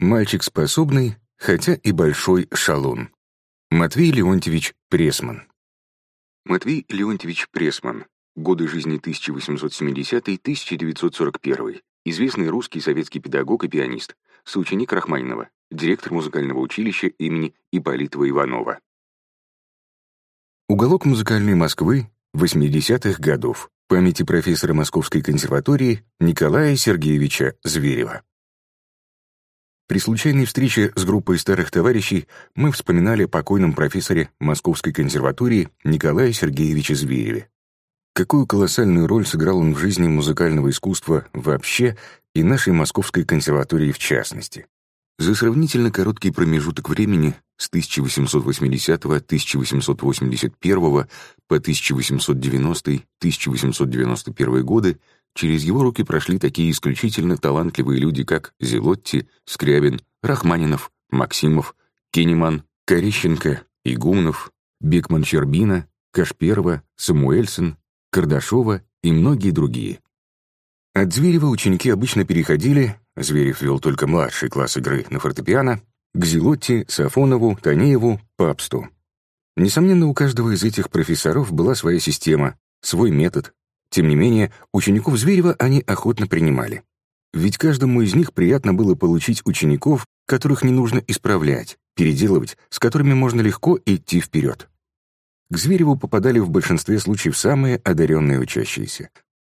Мальчик способный, хотя и большой шалун. Матвей Леонтьевич Пресман. Матвей Леонтьевич Пресман. Годы жизни 1870-1941. Известный русский советский педагог и пианист. Соученик Рахманинова. Директор музыкального училища имени Ипполитова Иванова. Уголок музыкальной Москвы 80-х годов. Памяти профессора Московской консерватории Николая Сергеевича Зверева. При случайной встрече с группой старых товарищей мы вспоминали о покойном профессоре Московской консерватории Николае Сергеевиче Звереве. Какую колоссальную роль сыграл он в жизни музыкального искусства вообще и нашей Московской консерватории в частности. За сравнительно короткий промежуток времени с 1880-1881 по 1890-1891 годы Через его руки прошли такие исключительно талантливые люди, как Зелотти, Скрябин, Рахманинов, Максимов, Кенеман, Корещенко, Игумнов, Бекман-Щербина, Кашперова, Самуэльсон, Кардашова и многие другие. От Зверева ученики обычно переходили, Зверев вел только младший класс игры на фортепиано, к Зелотти, Сафонову, Танееву, Папсту. Несомненно, у каждого из этих профессоров была своя система, свой метод, тем не менее, учеников Зверева они охотно принимали. Ведь каждому из них приятно было получить учеников, которых не нужно исправлять, переделывать, с которыми можно легко идти вперед. К Звереву попадали в большинстве случаев самые одаренные учащиеся.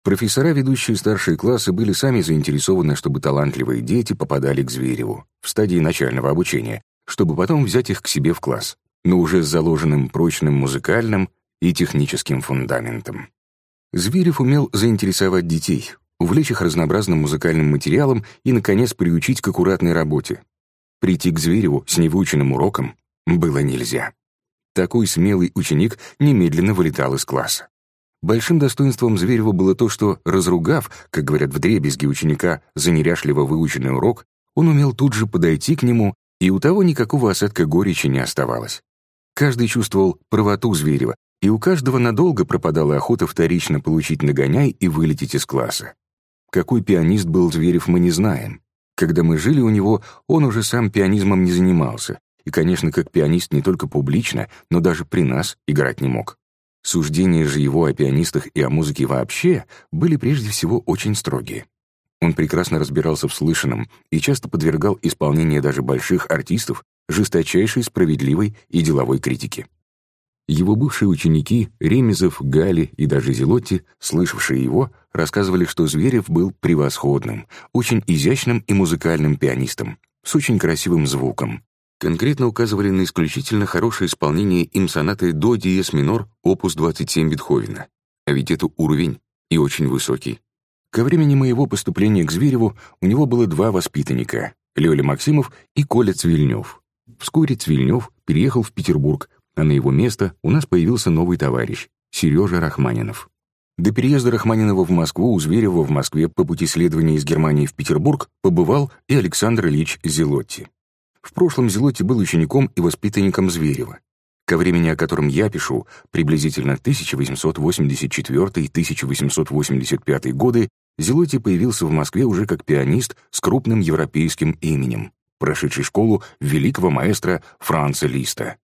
Профессора, ведущие старшие классы, были сами заинтересованы, чтобы талантливые дети попадали к Звереву в стадии начального обучения, чтобы потом взять их к себе в класс, но уже с заложенным прочным музыкальным и техническим фундаментом. Зверев умел заинтересовать детей, увлечь их разнообразным музыкальным материалом и, наконец, приучить к аккуратной работе. Прийти к Звереву с невыученным уроком было нельзя. Такой смелый ученик немедленно вылетал из класса. Большим достоинством Зверева было то, что, разругав, как говорят в дребезги ученика, за неряшливо выученный урок, он умел тут же подойти к нему, и у того никакого осадка горечи не оставалось. Каждый чувствовал правоту Зверева, и у каждого надолго пропадала охота вторично получить нагоняй и вылететь из класса. Какой пианист был Зверев, мы не знаем. Когда мы жили у него, он уже сам пианизмом не занимался, и, конечно, как пианист не только публично, но даже при нас играть не мог. Суждения же его о пианистах и о музыке вообще были прежде всего очень строгие. Он прекрасно разбирался в слышанном и часто подвергал исполнение даже больших артистов жесточайшей справедливой и деловой критике. Его бывшие ученики, Ремезов, Гали и даже Зелотти, слышавшие его, рассказывали, что Зверев был превосходным, очень изящным и музыкальным пианистом, с очень красивым звуком. Конкретно указывали на исключительно хорошее исполнение им сонаты до диез минор, опус 27 Бетховена. А ведь это уровень, и очень высокий. Ко времени моего поступления к Звереву у него было два воспитанника — Лёля Максимов и Коля Цвильнёв. Вскоре Цвильнёв переехал в Петербург, а на его место у нас появился новый товарищ — Сережа Рахманинов. До переезда Рахманинова в Москву у Зверева в Москве по пути следования из Германии в Петербург побывал и Александр Ильич Зелотти. В прошлом Зелотти был учеником и воспитанником Зверева. Ко времени, о котором я пишу, приблизительно 1884-1885 годы, Зелотти появился в Москве уже как пианист с крупным европейским именем, прошедший школу великого маэстро Франца Листа.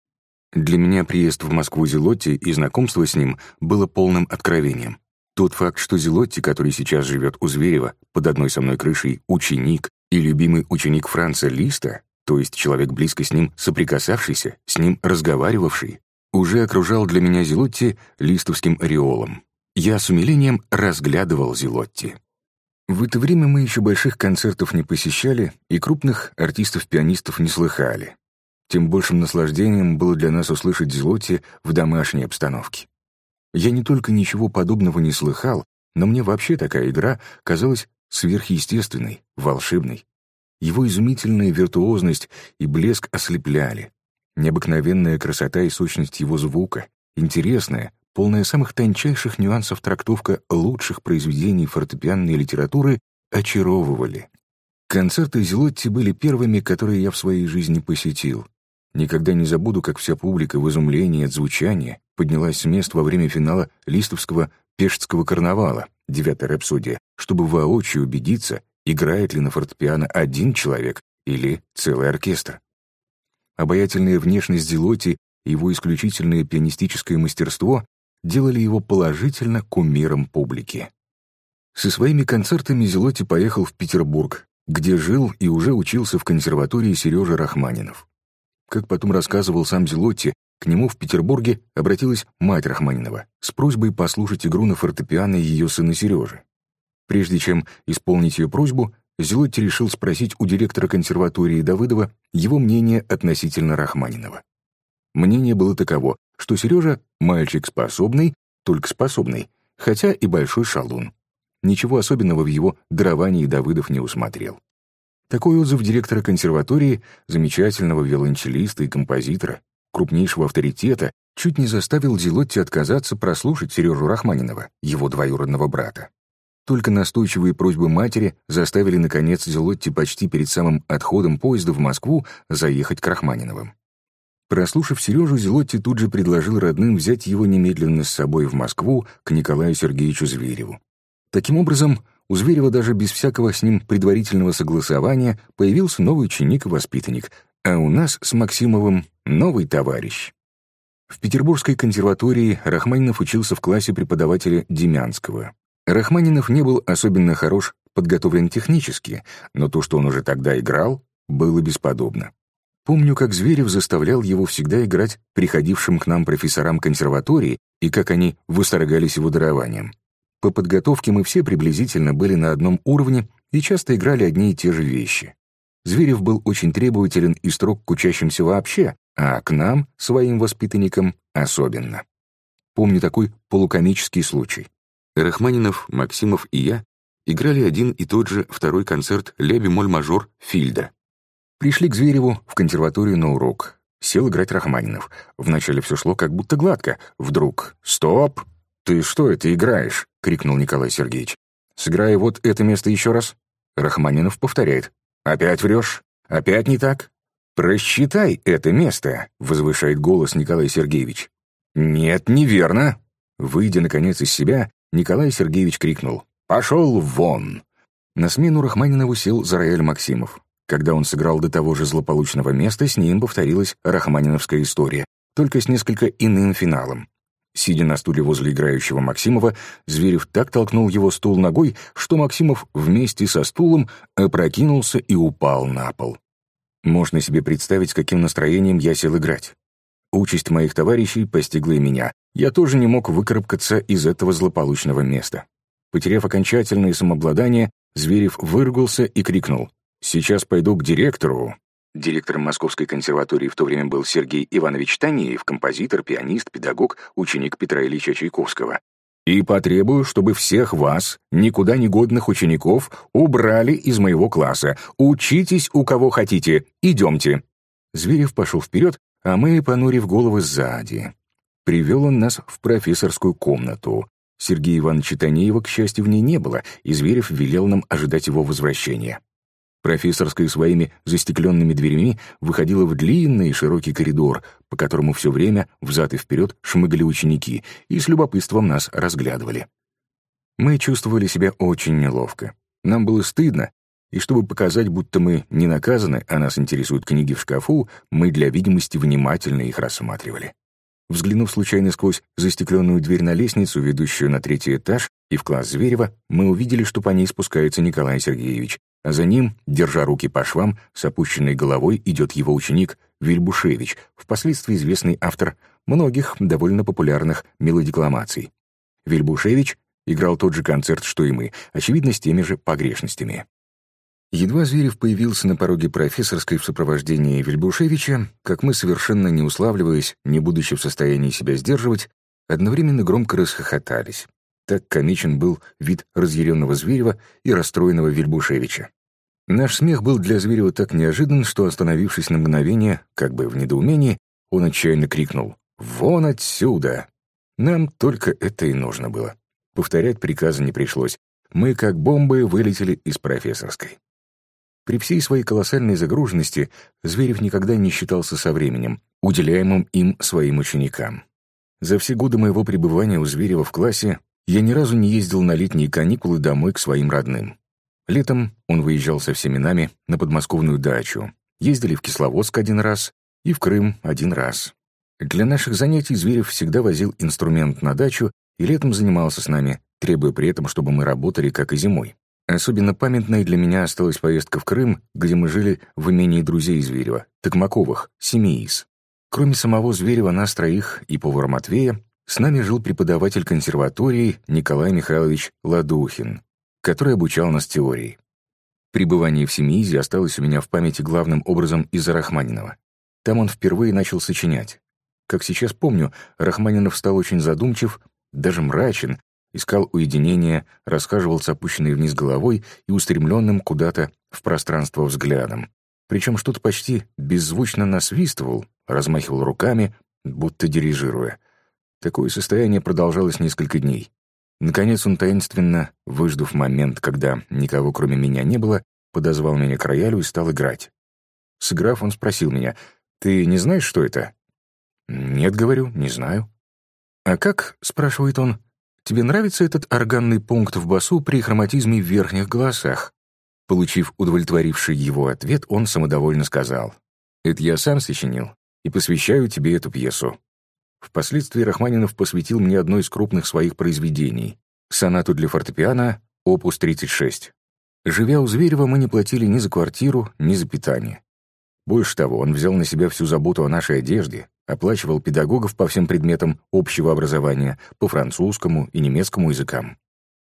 Для меня приезд в Москву Зелотти и знакомство с ним было полным откровением. Тот факт, что Зелотти, который сейчас живет у Зверева, под одной со мной крышей, ученик и любимый ученик Франца Листа, то есть человек близко с ним соприкасавшийся, с ним разговаривавший, уже окружал для меня Зелотти листовским ореолом. Я с умилением разглядывал Зелотти. В это время мы еще больших концертов не посещали и крупных артистов-пианистов не слыхали тем большим наслаждением было для нас услышать Злоти в домашней обстановке. Я не только ничего подобного не слыхал, но мне вообще такая игра казалась сверхъестественной, волшебной. Его изумительная виртуозность и блеск ослепляли. Необыкновенная красота и сущность его звука, интересная, полная самых тончайших нюансов трактовка лучших произведений фортепианной литературы очаровывали. Концерты Зелотти были первыми, которые я в своей жизни посетил. Никогда не забуду, как вся публика в изумлении от звучания поднялась с мест во время финала Листовского Пештского карнавала, девятая рапсодия, чтобы воочию убедиться, играет ли на фортепиано один человек или целый оркестр. Обаятельная внешность Зелоти и его исключительное пианистическое мастерство делали его положительно кумиром публики. Со своими концертами Зелоти поехал в Петербург, где жил и уже учился в консерватории Сережа Рахманинов. Как потом рассказывал сам Зелотти, к нему в Петербурге обратилась мать Рахманинова с просьбой послушать игру на фортепиано ее сына Сережи. Прежде чем исполнить ее просьбу, Зелотти решил спросить у директора консерватории Давыдова его мнение относительно Рахманинова. Мнение было таково, что Сережа — мальчик способный, только способный, хотя и большой шалун. Ничего особенного в его даровании Давыдов не усмотрел. Такой отзыв директора консерватории, замечательного виолончелиста и композитора, крупнейшего авторитета, чуть не заставил Зелотти отказаться прослушать Сережу Рахманинова, его двоюродного брата. Только настойчивые просьбы матери заставили, наконец, Зелотти почти перед самым отходом поезда в Москву заехать к Рахманиновым. Прослушав Сережу, Зелотти тут же предложил родным взять его немедленно с собой в Москву к Николаю Сергеевичу Звереву. Таким образом, у Зверева даже без всякого с ним предварительного согласования появился новый ученик и воспитанник, а у нас с Максимовым новый товарищ. В Петербургской консерватории Рахманинов учился в классе преподавателя Демянского. Рахманинов не был особенно хорош подготовлен технически, но то, что он уже тогда играл, было бесподобно. Помню, как Зверев заставлял его всегда играть приходившим к нам профессорам консерватории и как они восторгались его дарованием. По подготовке мы все приблизительно были на одном уровне и часто играли одни и те же вещи. Зверев был очень требователен и строг к учащимся вообще, а к нам, своим воспитанникам, особенно. Помню такой полукомический случай. Рахманинов, Максимов и я играли один и тот же второй концерт «Ля-бемоль-мажор» Фильда. Пришли к Звереву в консерваторию на урок. Сел играть Рахманинов. Вначале все шло как будто гладко. Вдруг «Стоп! Ты что это играешь?» — крикнул Николай Сергеевич. «Сыграй вот это место еще раз». Рахманинов повторяет. «Опять врешь? Опять не так?» «Просчитай это место», — возвышает голос Николай Сергеевич. «Нет, неверно». Выйдя, наконец, из себя, Николай Сергеевич крикнул. «Пошел вон!» На смену Рахманинову сел Зараэль Максимов. Когда он сыграл до того же злополучного места, с ним повторилась рахманиновская история, только с несколько иным финалом. Сидя на стуле возле играющего Максимова, Зверев так толкнул его стул ногой, что Максимов вместе со стулом опрокинулся и упал на пол. Можно себе представить, с каким настроением я сел играть. Участь моих товарищей постигла меня. Я тоже не мог выкарабкаться из этого злополучного места. Потеряв окончательное самообладание, Зверев выругался и крикнул. «Сейчас пойду к директору, Директором Московской консерватории в то время был Сергей Иванович Танеев, композитор, пианист, педагог, ученик Петра Ильича Чайковского. «И потребую, чтобы всех вас, никуда не годных учеников, убрали из моего класса. Учитесь у кого хотите. Идемте». Зверев пошел вперед, а мы, понурив головы сзади. Привел он нас в профессорскую комнату. Сергея Ивановича Танеева, к счастью, в ней не было, и Зверев велел нам ожидать его возвращения. Профессорская своими застекленными дверями выходила в длинный и широкий коридор, по которому все время взад и вперед шмыгали ученики и с любопытством нас разглядывали. Мы чувствовали себя очень неловко. Нам было стыдно, и чтобы показать, будто мы не наказаны, а нас интересуют книги в шкафу, мы для видимости внимательно их рассматривали. Взглянув случайно сквозь застекленную дверь на лестницу, ведущую на третий этаж, и в класс Зверева, мы увидели, что по ней спускается Николай Сергеевич, а за ним, держа руки по швам, с опущенной головой идет его ученик Вильбушевич, впоследствии известный автор многих довольно популярных мелодикламаций. Вильбушевич играл тот же концерт, что и мы, очевидно, с теми же погрешностями. Едва Зверев появился на пороге профессорской в сопровождении Вильбушевича, как мы, совершенно не уславливаясь, не будучи в состоянии себя сдерживать, одновременно громко расхохотались. Так комичен был вид разъяренного Зверева и расстроенного Вильбушевича. Наш смех был для Зверева так неожидан, что, остановившись на мгновение, как бы в недоумении, он отчаянно крикнул «Вон отсюда!». Нам только это и нужно было. Повторять приказа не пришлось. Мы, как бомбы, вылетели из профессорской. При всей своей колоссальной загруженности Зверев никогда не считался со временем, уделяемым им своим ученикам. За все годы моего пребывания у Зверева в классе я ни разу не ездил на летние каникулы домой к своим родным. Летом он выезжал со всеми нами на подмосковную дачу. Ездили в Кисловодск один раз и в Крым один раз. Для наших занятий Зверев всегда возил инструмент на дачу и летом занимался с нами, требуя при этом, чтобы мы работали, как и зимой. Особенно памятной для меня осталась поездка в Крым, где мы жили в имении друзей Зверева, Токмаковых, Семиис. Кроме самого Зверева, нас троих и повара Матвея, с нами жил преподаватель консерватории Николай Михайлович Ладухин, который обучал нас теории. Пребывание в Семиизе осталось у меня в памяти главным образом из-за Рахманинова. Там он впервые начал сочинять. Как сейчас помню, Рахманинов стал очень задумчив, даже мрачен, искал уединения, расхаживал с опущенной вниз головой и устремленным куда-то в пространство взглядом. Причем что-то почти беззвучно насвистывал, размахивал руками, будто дирижируя. Такое состояние продолжалось несколько дней. Наконец он таинственно, выждав момент, когда никого кроме меня не было, подозвал меня к роялю и стал играть. Сыграв, он спросил меня, «Ты не знаешь, что это?» «Нет, — говорю, — не знаю». «А как, — спрашивает он, — тебе нравится этот органный пункт в басу при хроматизме в верхних голосах?» Получив удовлетворивший его ответ, он самодовольно сказал, «Это я сам сочинил и посвящаю тебе эту пьесу». Впоследствии Рахманинов посвятил мне одно из крупных своих произведений — сонату для фортепиано, опус 36. Живя у Зверева, мы не платили ни за квартиру, ни за питание. Больше того, он взял на себя всю заботу о нашей одежде, оплачивал педагогов по всем предметам общего образования, по французскому и немецкому языкам.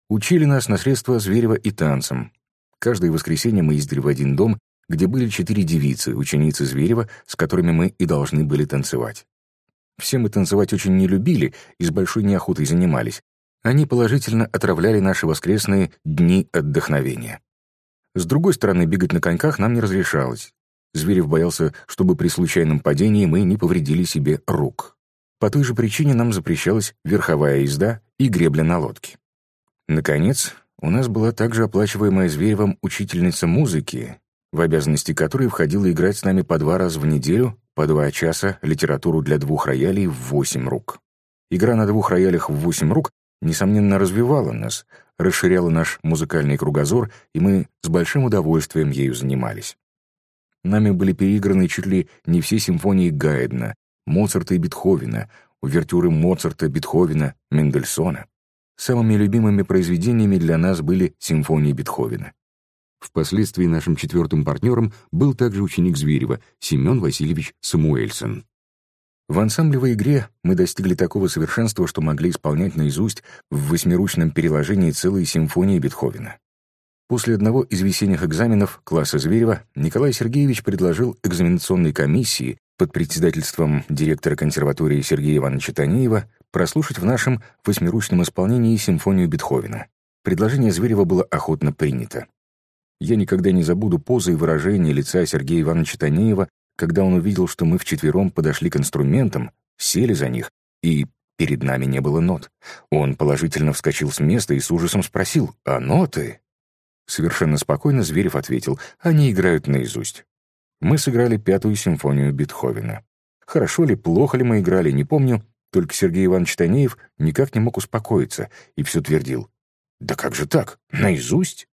Учили нас на средства Зверева и танцам. Каждое воскресенье мы ездили в один дом, где были четыре девицы, ученицы Зверева, с которыми мы и должны были танцевать. Все мы танцевать очень не любили и с большой неохотой занимались. Они положительно отравляли наши воскресные дни отдохновения. С другой стороны, бегать на коньках нам не разрешалось. Зверев боялся, чтобы при случайном падении мы не повредили себе рук. По той же причине нам запрещалась верховая езда и гребля на лодке. Наконец, у нас была также оплачиваемая Зверевым учительница музыки, в обязанности которой входило играть с нами по два раза в неделю, по два часа литературу для двух роялей в восемь рук. Игра на двух роялях в восемь рук, несомненно, развивала нас, расширяла наш музыкальный кругозор, и мы с большим удовольствием ею занимались. Нами были переиграны чуть ли не все симфонии Гайдна, Моцарта и Бетховена, увертюры Моцарта, Бетховена, Мендельсона. Самыми любимыми произведениями для нас были симфонии Бетховена. Впоследствии нашим четвертым партнером был также ученик Зверева, Семен Васильевич Самуэльсон. В ансамблевой игре мы достигли такого совершенства, что могли исполнять наизусть в восьмиручном переложении целые симфонии Бетховена. После одного из весенних экзаменов класса Зверева Николай Сергеевич предложил экзаменационной комиссии под председательством директора консерватории Сергея Ивановича Танеева прослушать в нашем восьмиручном исполнении симфонию Бетховена. Предложение Зверева было охотно принято. Я никогда не забуду позы и выражения лица Сергея Ивановича Танеева, когда он увидел, что мы вчетвером подошли к инструментам, сели за них, и перед нами не было нот. Он положительно вскочил с места и с ужасом спросил «А ноты?» Совершенно спокойно Зверев ответил, они играют наизусть. Мы сыграли пятую симфонию Бетховена. Хорошо ли, плохо ли мы играли, не помню, только Сергей Иванович Танеев никак не мог успокоиться и все твердил. «Да как же так? Наизусть?»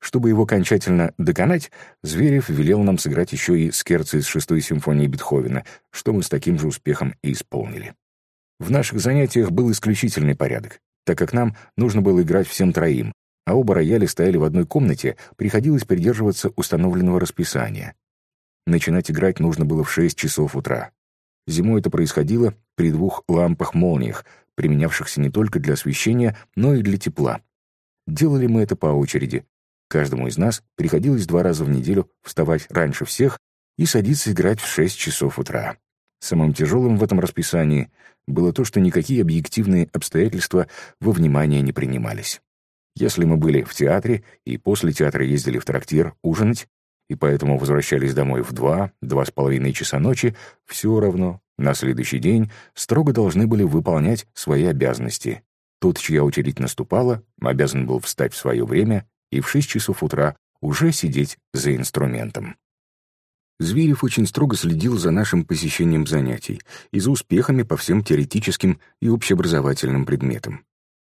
Чтобы его окончательно доконать, Зверев велел нам сыграть еще и скерцы из шестой симфонии Бетховена, что мы с таким же успехом и исполнили. В наших занятиях был исключительный порядок, так как нам нужно было играть всем троим, а оба рояля стояли в одной комнате, приходилось придерживаться установленного расписания. Начинать играть нужно было в 6 часов утра. Зимой это происходило при двух лампах-молниях, применявшихся не только для освещения, но и для тепла. Делали мы это по очереди. Каждому из нас приходилось два раза в неделю вставать раньше всех и садиться играть в 6 часов утра. Самым тяжелым в этом расписании было то, что никакие объективные обстоятельства во внимание не принимались. Если мы были в театре и после театра ездили в трактир ужинать, и поэтому возвращались домой в два, два с половиной часа ночи, все равно на следующий день строго должны были выполнять свои обязанности. Тот, чья очередь наступала, обязан был встать в свое время и в шесть часов утра уже сидеть за инструментом. Зверев очень строго следил за нашим посещением занятий и за успехами по всем теоретическим и общеобразовательным предметам.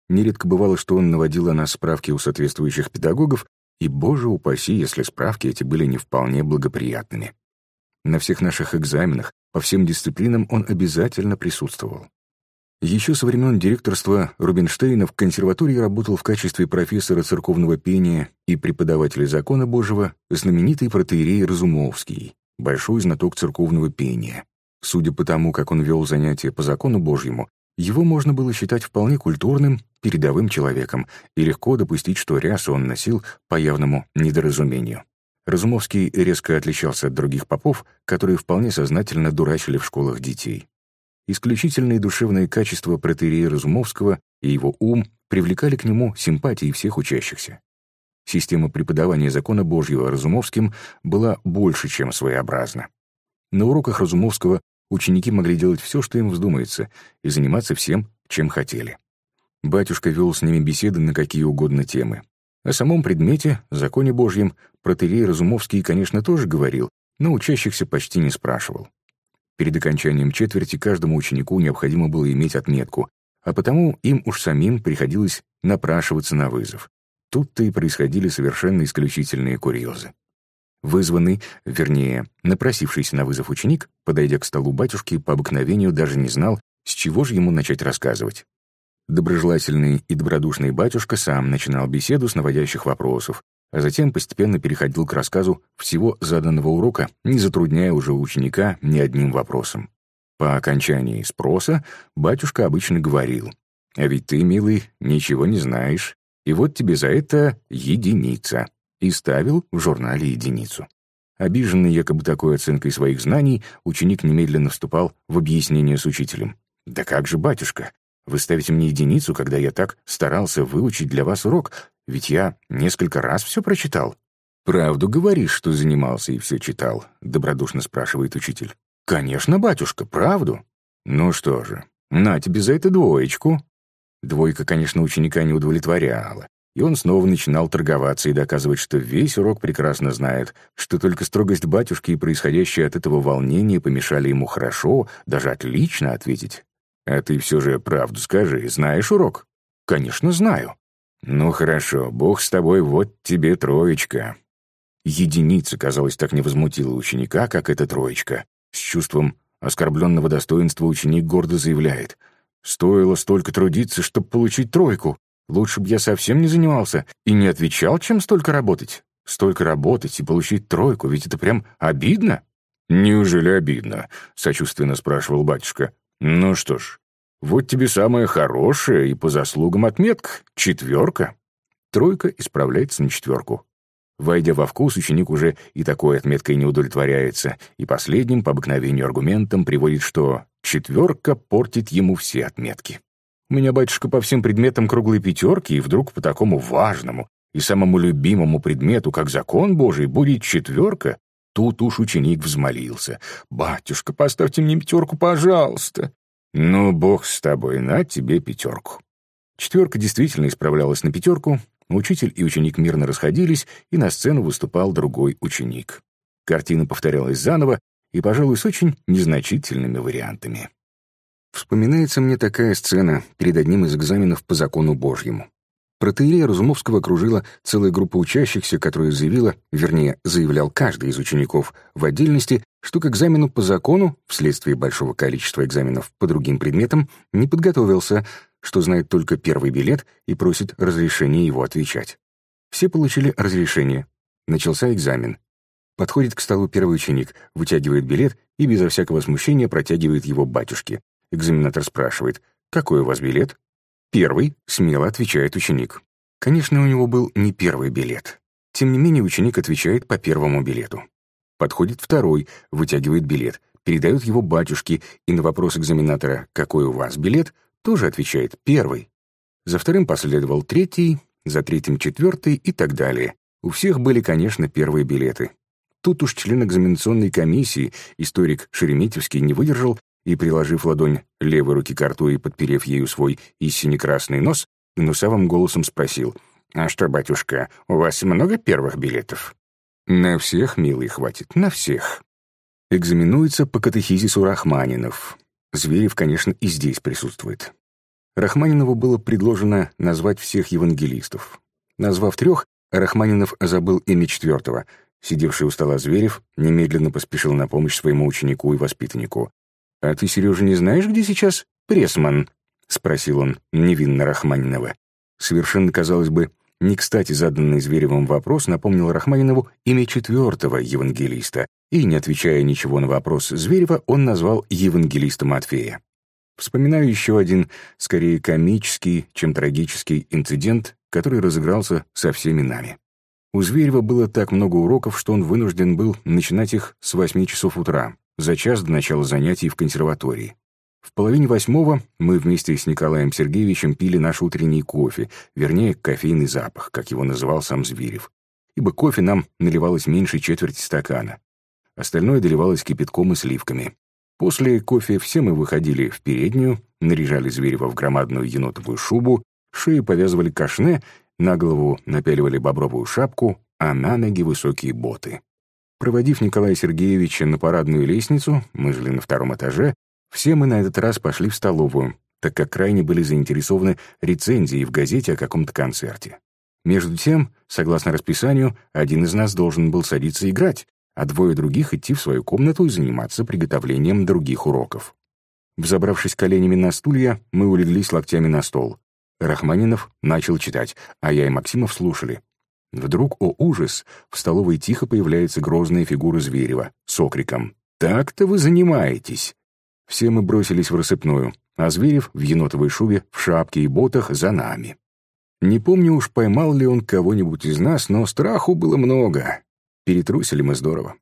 Нередко бывало, что он наводил о нас справки у соответствующих педагогов И, боже упаси, если справки эти были не вполне благоприятными. На всех наших экзаменах по всем дисциплинам он обязательно присутствовал. Еще со времен директорства Рубинштейна в консерватории работал в качестве профессора церковного пения и преподавателя закона Божьего знаменитый протеерей Разумовский, большой знаток церковного пения. Судя по тому, как он вел занятия по закону Божьему, его можно было считать вполне культурным, передовым человеком, и легко допустить, что рясу он носил по явному недоразумению. Разумовский резко отличался от других попов, которые вполне сознательно дурачили в школах детей. Исключительные душевные качества протерея Разумовского и его ум привлекали к нему симпатии всех учащихся. Система преподавания закона Божьего Разумовским была больше, чем своеобразна. На уроках Разумовского ученики могли делать все, что им вздумается, и заниматься всем, чем хотели. Батюшка вел с ними беседы на какие угодно темы. О самом предмете, законе Божьем, протерей Разумовский, конечно, тоже говорил, но учащихся почти не спрашивал. Перед окончанием четверти каждому ученику необходимо было иметь отметку, а потому им уж самим приходилось напрашиваться на вызов. Тут-то и происходили совершенно исключительные курьезы. Вызванный, вернее, напросившийся на вызов ученик, подойдя к столу батюшки, по обыкновению даже не знал, с чего же ему начать рассказывать. Доброжелательный и добродушный батюшка сам начинал беседу с наводящих вопросов, а затем постепенно переходил к рассказу всего заданного урока, не затрудняя уже ученика ни одним вопросом. По окончании спроса батюшка обычно говорил, «А ведь ты, милый, ничего не знаешь, и вот тебе за это единица», и ставил в журнале единицу. Обиженный якобы такой оценкой своих знаний, ученик немедленно вступал в объяснение с учителем. «Да как же, батюшка, вы ставите мне единицу, когда я так старался выучить для вас урок, ведь я несколько раз все прочитал. «Правду говоришь, что занимался и все читал?» — добродушно спрашивает учитель. «Конечно, батюшка, правду». «Ну что же, на тебе за это двоечку». Двойка, конечно, ученика не удовлетворяла, и он снова начинал торговаться и доказывать, что весь урок прекрасно знает, что только строгость батюшки и происходящее от этого волнение помешали ему хорошо, даже отлично ответить. «А ты все же правду скажи, знаешь урок?» «Конечно, знаю». «Ну хорошо, бог с тобой, вот тебе троечка». Единица, казалось, так не возмутила ученика, как эта троечка. С чувством оскорбленного достоинства ученик гордо заявляет. «Стоило столько трудиться, чтобы получить тройку. Лучше бы я совсем не занимался и не отвечал, чем столько работать. Столько работать и получить тройку, ведь это прям обидно». «Неужели обидно?» — сочувственно спрашивал батюшка. «Ну что ж, вот тебе самая хорошая и по заслугам отметка — четверка. Тройка исправляется на четверку. Войдя во вкус, ученик уже и такой отметкой не удовлетворяется, и последним, по обыкновению аргументом, приводит, что четверка портит ему все отметки. У меня, батюшка, по всем предметам круглые пятерки, и вдруг по такому важному и самому любимому предмету, как закон Божий, будет четверка. Тут уж ученик взмолился. «Батюшка, поставьте мне пятерку, пожалуйста!» «Ну, бог с тобой, на тебе пятерку». Четверка действительно исправлялась на пятерку, учитель и ученик мирно расходились, и на сцену выступал другой ученик. Картина повторялась заново и, пожалуй, с очень незначительными вариантами. Вспоминается мне такая сцена перед одним из экзаменов по закону Божьему. Протеерея Разумовского окружила целая группа учащихся, которая заявила, вернее, заявлял каждый из учеников в отдельности, что к экзамену по закону, вследствие большого количества экзаменов по другим предметам, не подготовился, что знает только первый билет и просит разрешения его отвечать. Все получили разрешение. Начался экзамен. Подходит к столу первый ученик, вытягивает билет и безо всякого смущения протягивает его батюшке. Экзаменатор спрашивает, «Какой у вас билет?» «Первый», — смело отвечает ученик. Конечно, у него был не первый билет. Тем не менее, ученик отвечает по первому билету. Подходит второй, вытягивает билет, передает его батюшке, и на вопрос экзаменатора «Какой у вас билет?» тоже отвечает «Первый». За вторым последовал третий, за третьим четвертый и так далее. У всех были, конечно, первые билеты. Тут уж член экзаменационной комиссии, историк Шереметьевский, не выдержал и, приложив ладонь левой руки к рту и подперев ею свой истинно красный нос, гнусавым голосом спросил, «А что, батюшка, у вас много первых билетов?» «На всех, милый, хватит, на всех». Экзаменуется по катехизису Рахманинов. Зверев, конечно, и здесь присутствует. Рахманинову было предложено назвать всех евангелистов. Назвав трех, Рахманинов забыл имя четвертого. Сидевший у стола Зверев немедленно поспешил на помощь своему ученику и воспитаннику. «А ты, Сережа, не знаешь, где сейчас Пресман?» — спросил он невинно Рахманинова. Совершенно, казалось бы, не кстати заданный Зверевым вопрос напомнил Рахманинову имя четвертого евангелиста, и, не отвечая ничего на вопрос Зверева, он назвал евангелиста Матфея. Вспоминаю еще один, скорее комический, чем трагический инцидент, который разыгрался со всеми нами. У Зверева было так много уроков, что он вынужден был начинать их с восьми часов утра, за час до начала занятий в консерватории. В половине восьмого мы вместе с Николаем Сергеевичем пили наш утренний кофе, вернее, кофейный запах, как его называл сам Зверев. Ибо кофе нам наливалось меньше четверти стакана. Остальное доливалось кипятком и сливками. После кофе все мы выходили в переднюю, наряжали Зверева в громадную енотовую шубу, шею повязывали кашне, на голову напяливали бобровую шапку, а на ноги высокие боты. Проводив Николая Сергеевича на парадную лестницу, мы жили на втором этаже, все мы на этот раз пошли в столовую, так как крайне были заинтересованы рецензией в газете о каком-то концерте. Между тем, согласно расписанию, один из нас должен был садиться играть, а двое других идти в свою комнату и заниматься приготовлением других уроков. Взобравшись коленями на стулья, мы улеглись локтями на стол. Рахманинов начал читать, а я и Максимов слушали. Вдруг, о ужас, в столовой тихо появляется грозная фигура Зверева с окриком «Так-то вы занимаетесь!» Все мы бросились в рассыпную, а Зверев в енотовой шубе, в шапке и ботах за нами. Не помню уж, поймал ли он кого-нибудь из нас, но страху было много. Перетрусили мы здорово.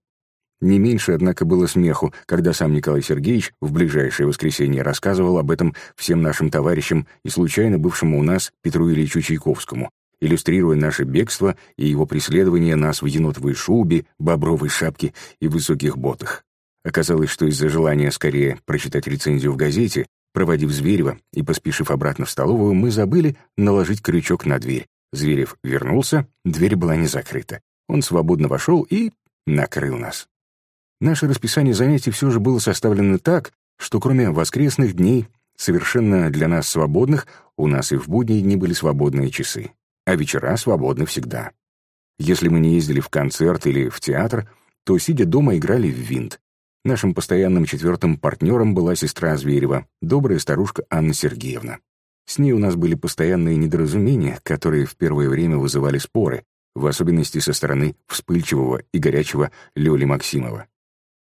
Не меньше, однако, было смеху, когда сам Николай Сергеевич в ближайшее воскресенье рассказывал об этом всем нашим товарищам и случайно бывшему у нас Петру Ильичу Чайковскому, иллюстрируя наше бегство и его преследование нас в енотовой шубе, бобровой шапке и высоких ботах. Оказалось, что из-за желания скорее прочитать рецензию в газете, проводив Зверева и поспешив обратно в столовую, мы забыли наложить крючок на дверь. Зверев вернулся, дверь была не закрыта. Он свободно вошел и накрыл нас. Наше расписание занятий все же было составлено так, что кроме воскресных дней, совершенно для нас свободных, у нас и в будние дни были свободные часы, а вечера свободны всегда. Если мы не ездили в концерт или в театр, то, сидя дома, играли в винт. Нашим постоянным четвертым партнером была сестра Зверева, добрая старушка Анна Сергеевна. С ней у нас были постоянные недоразумения, которые в первое время вызывали споры, в особенности со стороны вспыльчивого и горячего Лёли Максимова.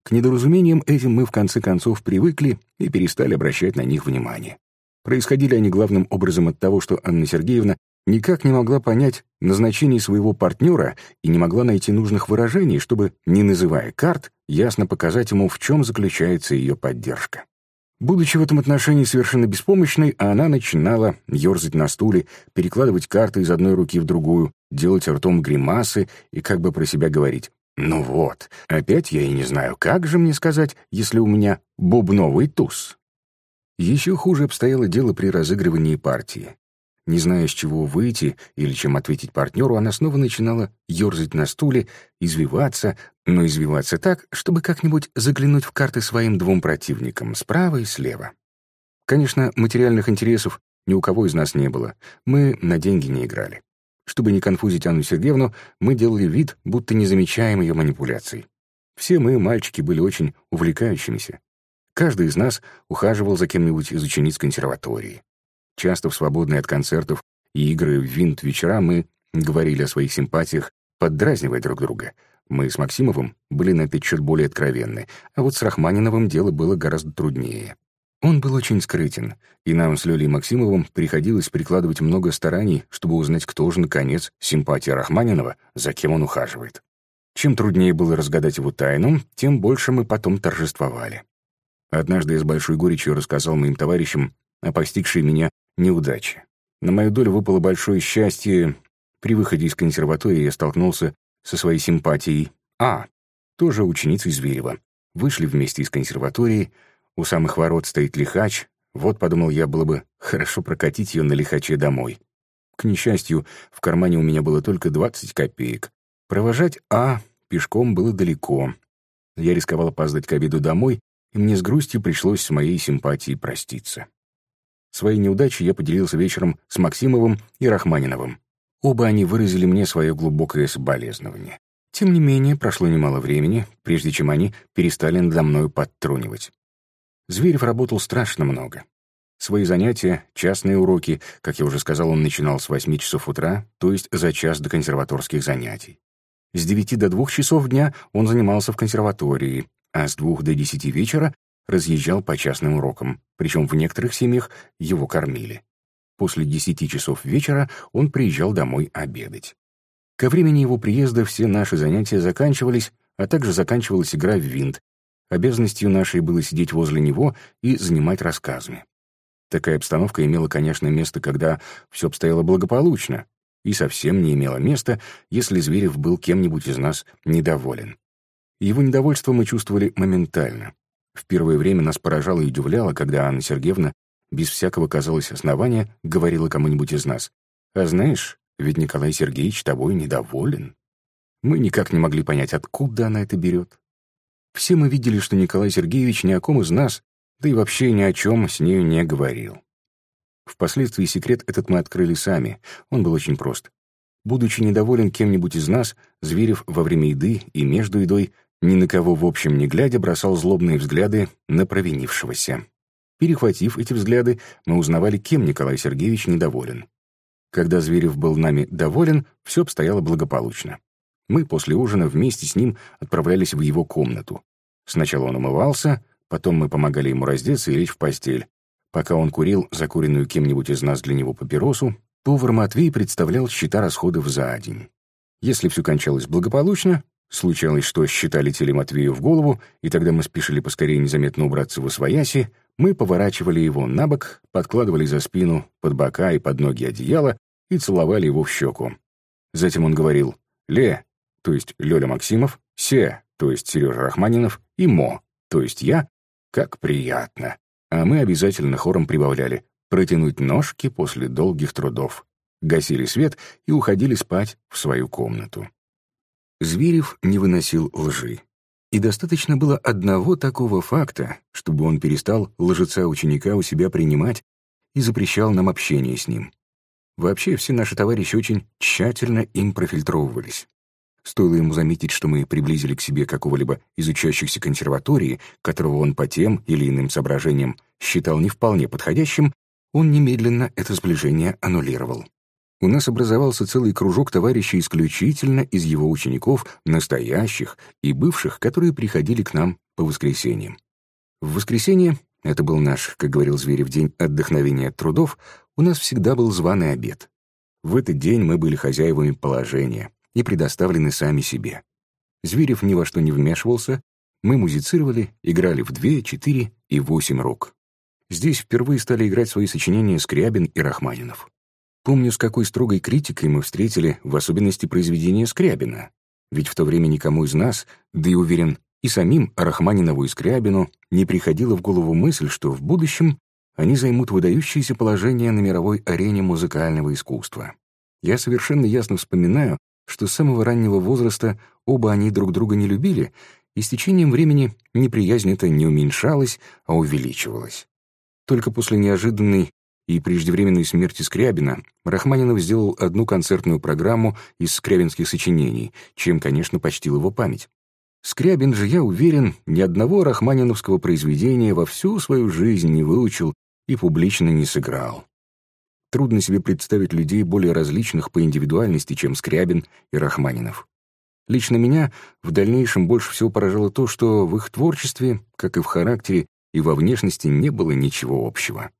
К недоразумениям этим мы в конце концов привыкли и перестали обращать на них внимание. Происходили они главным образом от того, что Анна Сергеевна никак не могла понять назначение своего партнера и не могла найти нужных выражений, чтобы, не называя карт, ясно показать ему, в чем заключается ее поддержка. Будучи в этом отношении совершенно беспомощной, она начинала ерзать на стуле, перекладывать карты из одной руки в другую, делать ртом гримасы и как бы про себя говорить «Ну вот, опять я и не знаю, как же мне сказать, если у меня бубновый туз». Еще хуже обстояло дело при разыгрывании партии. Не зная, с чего выйти или чем ответить партнеру, она снова начинала ерзать на стуле, извиваться, но извиваться так, чтобы как-нибудь заглянуть в карты своим двум противникам, справа и слева. Конечно, материальных интересов ни у кого из нас не было. Мы на деньги не играли. Чтобы не конфузить Анну Сергеевну, мы делали вид, будто не замечаем ее манипуляций. Все мы, мальчики, были очень увлекающимися. Каждый из нас ухаживал за кем-нибудь из учениц консерватории. Часто в свободные от концертов и игры в винт вечера мы говорили о своих симпатиях, поддразнивая друг друга — мы с Максимовым были на этот счет более откровенны, а вот с Рахманиновым дело было гораздо труднее. Он был очень скрытен, и нам с Лёлей Максимовым приходилось прикладывать много стараний, чтобы узнать, кто же, наконец, симпатия Рахманинова, за кем он ухаживает. Чем труднее было разгадать его тайну, тем больше мы потом торжествовали. Однажды я с большой горечью рассказал моим товарищам о постигшей меня неудаче. На мою долю выпало большое счастье. При выходе из консерватории я столкнулся со своей симпатией А, тоже ученицей Зверева. Вышли вместе из консерватории, у самых ворот стоит лихач, вот, подумал я, было бы хорошо прокатить ее на лихаче домой. К несчастью, в кармане у меня было только 20 копеек. Провожать А пешком было далеко. Я рисковал опоздать к обеду домой, и мне с грустью пришлось с моей симпатией проститься. Свои неудачи я поделился вечером с Максимовым и Рахманиновым. Оба они выразили мне свое глубокое соболезнование. Тем не менее, прошло немало времени, прежде чем они перестали надо мною подтрунивать. Зверев работал страшно много. Свои занятия, частные уроки, как я уже сказал, он начинал с 8 часов утра, то есть за час до консерваторских занятий. С 9 до 2 часов дня он занимался в консерватории, а с 2 до 10 вечера разъезжал по частным урокам, причем в некоторых семьях его кормили. После 10 часов вечера он приезжал домой обедать. Ко времени его приезда все наши занятия заканчивались, а также заканчивалась игра в винт. Обязанностью нашей было сидеть возле него и занимать рассказами. Такая обстановка имела, конечно, место, когда все обстояло благополучно, и совсем не имела места, если Зверев был кем-нибудь из нас недоволен. Его недовольство мы чувствовали моментально. В первое время нас поражало и удивляло, когда Анна Сергеевна, без всякого, казалось, основания, говорила кому-нибудь из нас. «А знаешь, ведь Николай Сергеевич тобой недоволен». Мы никак не могли понять, откуда она это берет. Все мы видели, что Николай Сергеевич ни о ком из нас да и вообще ни о чем с нею не говорил. Впоследствии секрет этот мы открыли сами, он был очень прост. Будучи недоволен кем-нибудь из нас, Зверев во время еды и между едой ни на кого в общем не глядя бросал злобные взгляды на провинившегося. Перехватив эти взгляды, мы узнавали, кем Николай Сергеевич недоволен. Когда Зверев был нами доволен, все обстояло благополучно. Мы после ужина вместе с ним отправлялись в его комнату. Сначала он умывался, Потом мы помогали ему раздеться и лечь в постель. Пока он курил закуренную кем-нибудь из нас для него папиросу, повар Матвей представлял счета расходов за день. Если все кончалось благополучно, случалось, что счета летели Матвею в голову, и тогда мы спешили поскорее незаметно убраться в освояси, мы поворачивали его на бок, подкладывали за спину, под бока и под ноги одеяло и целовали его в щеку. Затем он говорил «Ле», то есть Лёля Максимов, «Се», то есть Сережа Рахманинов, и «Мо», то есть я, как приятно. А мы обязательно хором прибавляли протянуть ножки после долгих трудов. Гасили свет и уходили спать в свою комнату. Зверев не выносил лжи. И достаточно было одного такого факта, чтобы он перестал лжеца ученика у себя принимать и запрещал нам общение с ним. Вообще, все наши товарищи очень тщательно им профильтровывались. Стоило ему заметить, что мы приблизили к себе какого-либо из учащихся консерватории, которого он по тем или иным соображениям считал не вполне подходящим, он немедленно это сближение аннулировал. У нас образовался целый кружок товарищей исключительно из его учеников, настоящих и бывших, которые приходили к нам по воскресеньям. В воскресенье, это был наш, как говорил Зверев, день отдохновения от трудов, у нас всегда был званый обед. В этот день мы были хозяевами положения и предоставлены сами себе. Зверев ни во что не вмешивался, мы музицировали, играли в две, четыре и восемь рук. Здесь впервые стали играть свои сочинения Скрябин и Рахманинов. Помню, с какой строгой критикой мы встретили, в особенности произведения Скрябина. Ведь в то время никому из нас, да и уверен, и самим Рахманинову и Скрябину не приходила в голову мысль, что в будущем они займут выдающееся положение на мировой арене музыкального искусства. Я совершенно ясно вспоминаю, что с самого раннего возраста оба они друг друга не любили, и с течением времени неприязнь эта не уменьшалась, а увеличивалась. Только после неожиданной и преждевременной смерти Скрябина Рахманинов сделал одну концертную программу из скрябинских сочинений, чем, конечно, почтил его память. Скрябин же, я уверен, ни одного рахманиновского произведения во всю свою жизнь не выучил и публично не сыграл. Трудно себе представить людей более различных по индивидуальности, чем Скрябин и Рахманинов. Лично меня в дальнейшем больше всего поражало то, что в их творчестве, как и в характере, и во внешности не было ничего общего.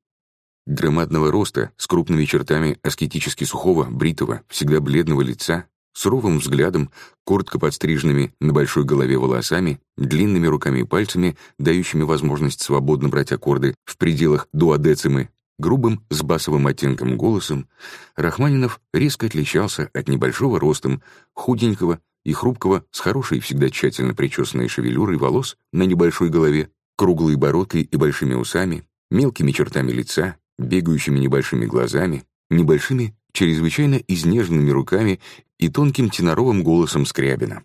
Громадного роста, с крупными чертами аскетически сухого, бритого, всегда бледного лица, суровым взглядом, коротко подстриженными на большой голове волосами, длинными руками и пальцами, дающими возможность свободно брать аккорды в пределах дуодецимы, грубым с басовым оттенком голосом, Рахманинов резко отличался от небольшого ростом, худенького и хрупкого, с хорошей, всегда тщательно причесанной шевелюрой волос на небольшой голове, круглой бородкой и большими усами, мелкими чертами лица, бегающими небольшими глазами, небольшими, чрезвычайно изнеженными руками и тонким теноровым голосом Скрябина.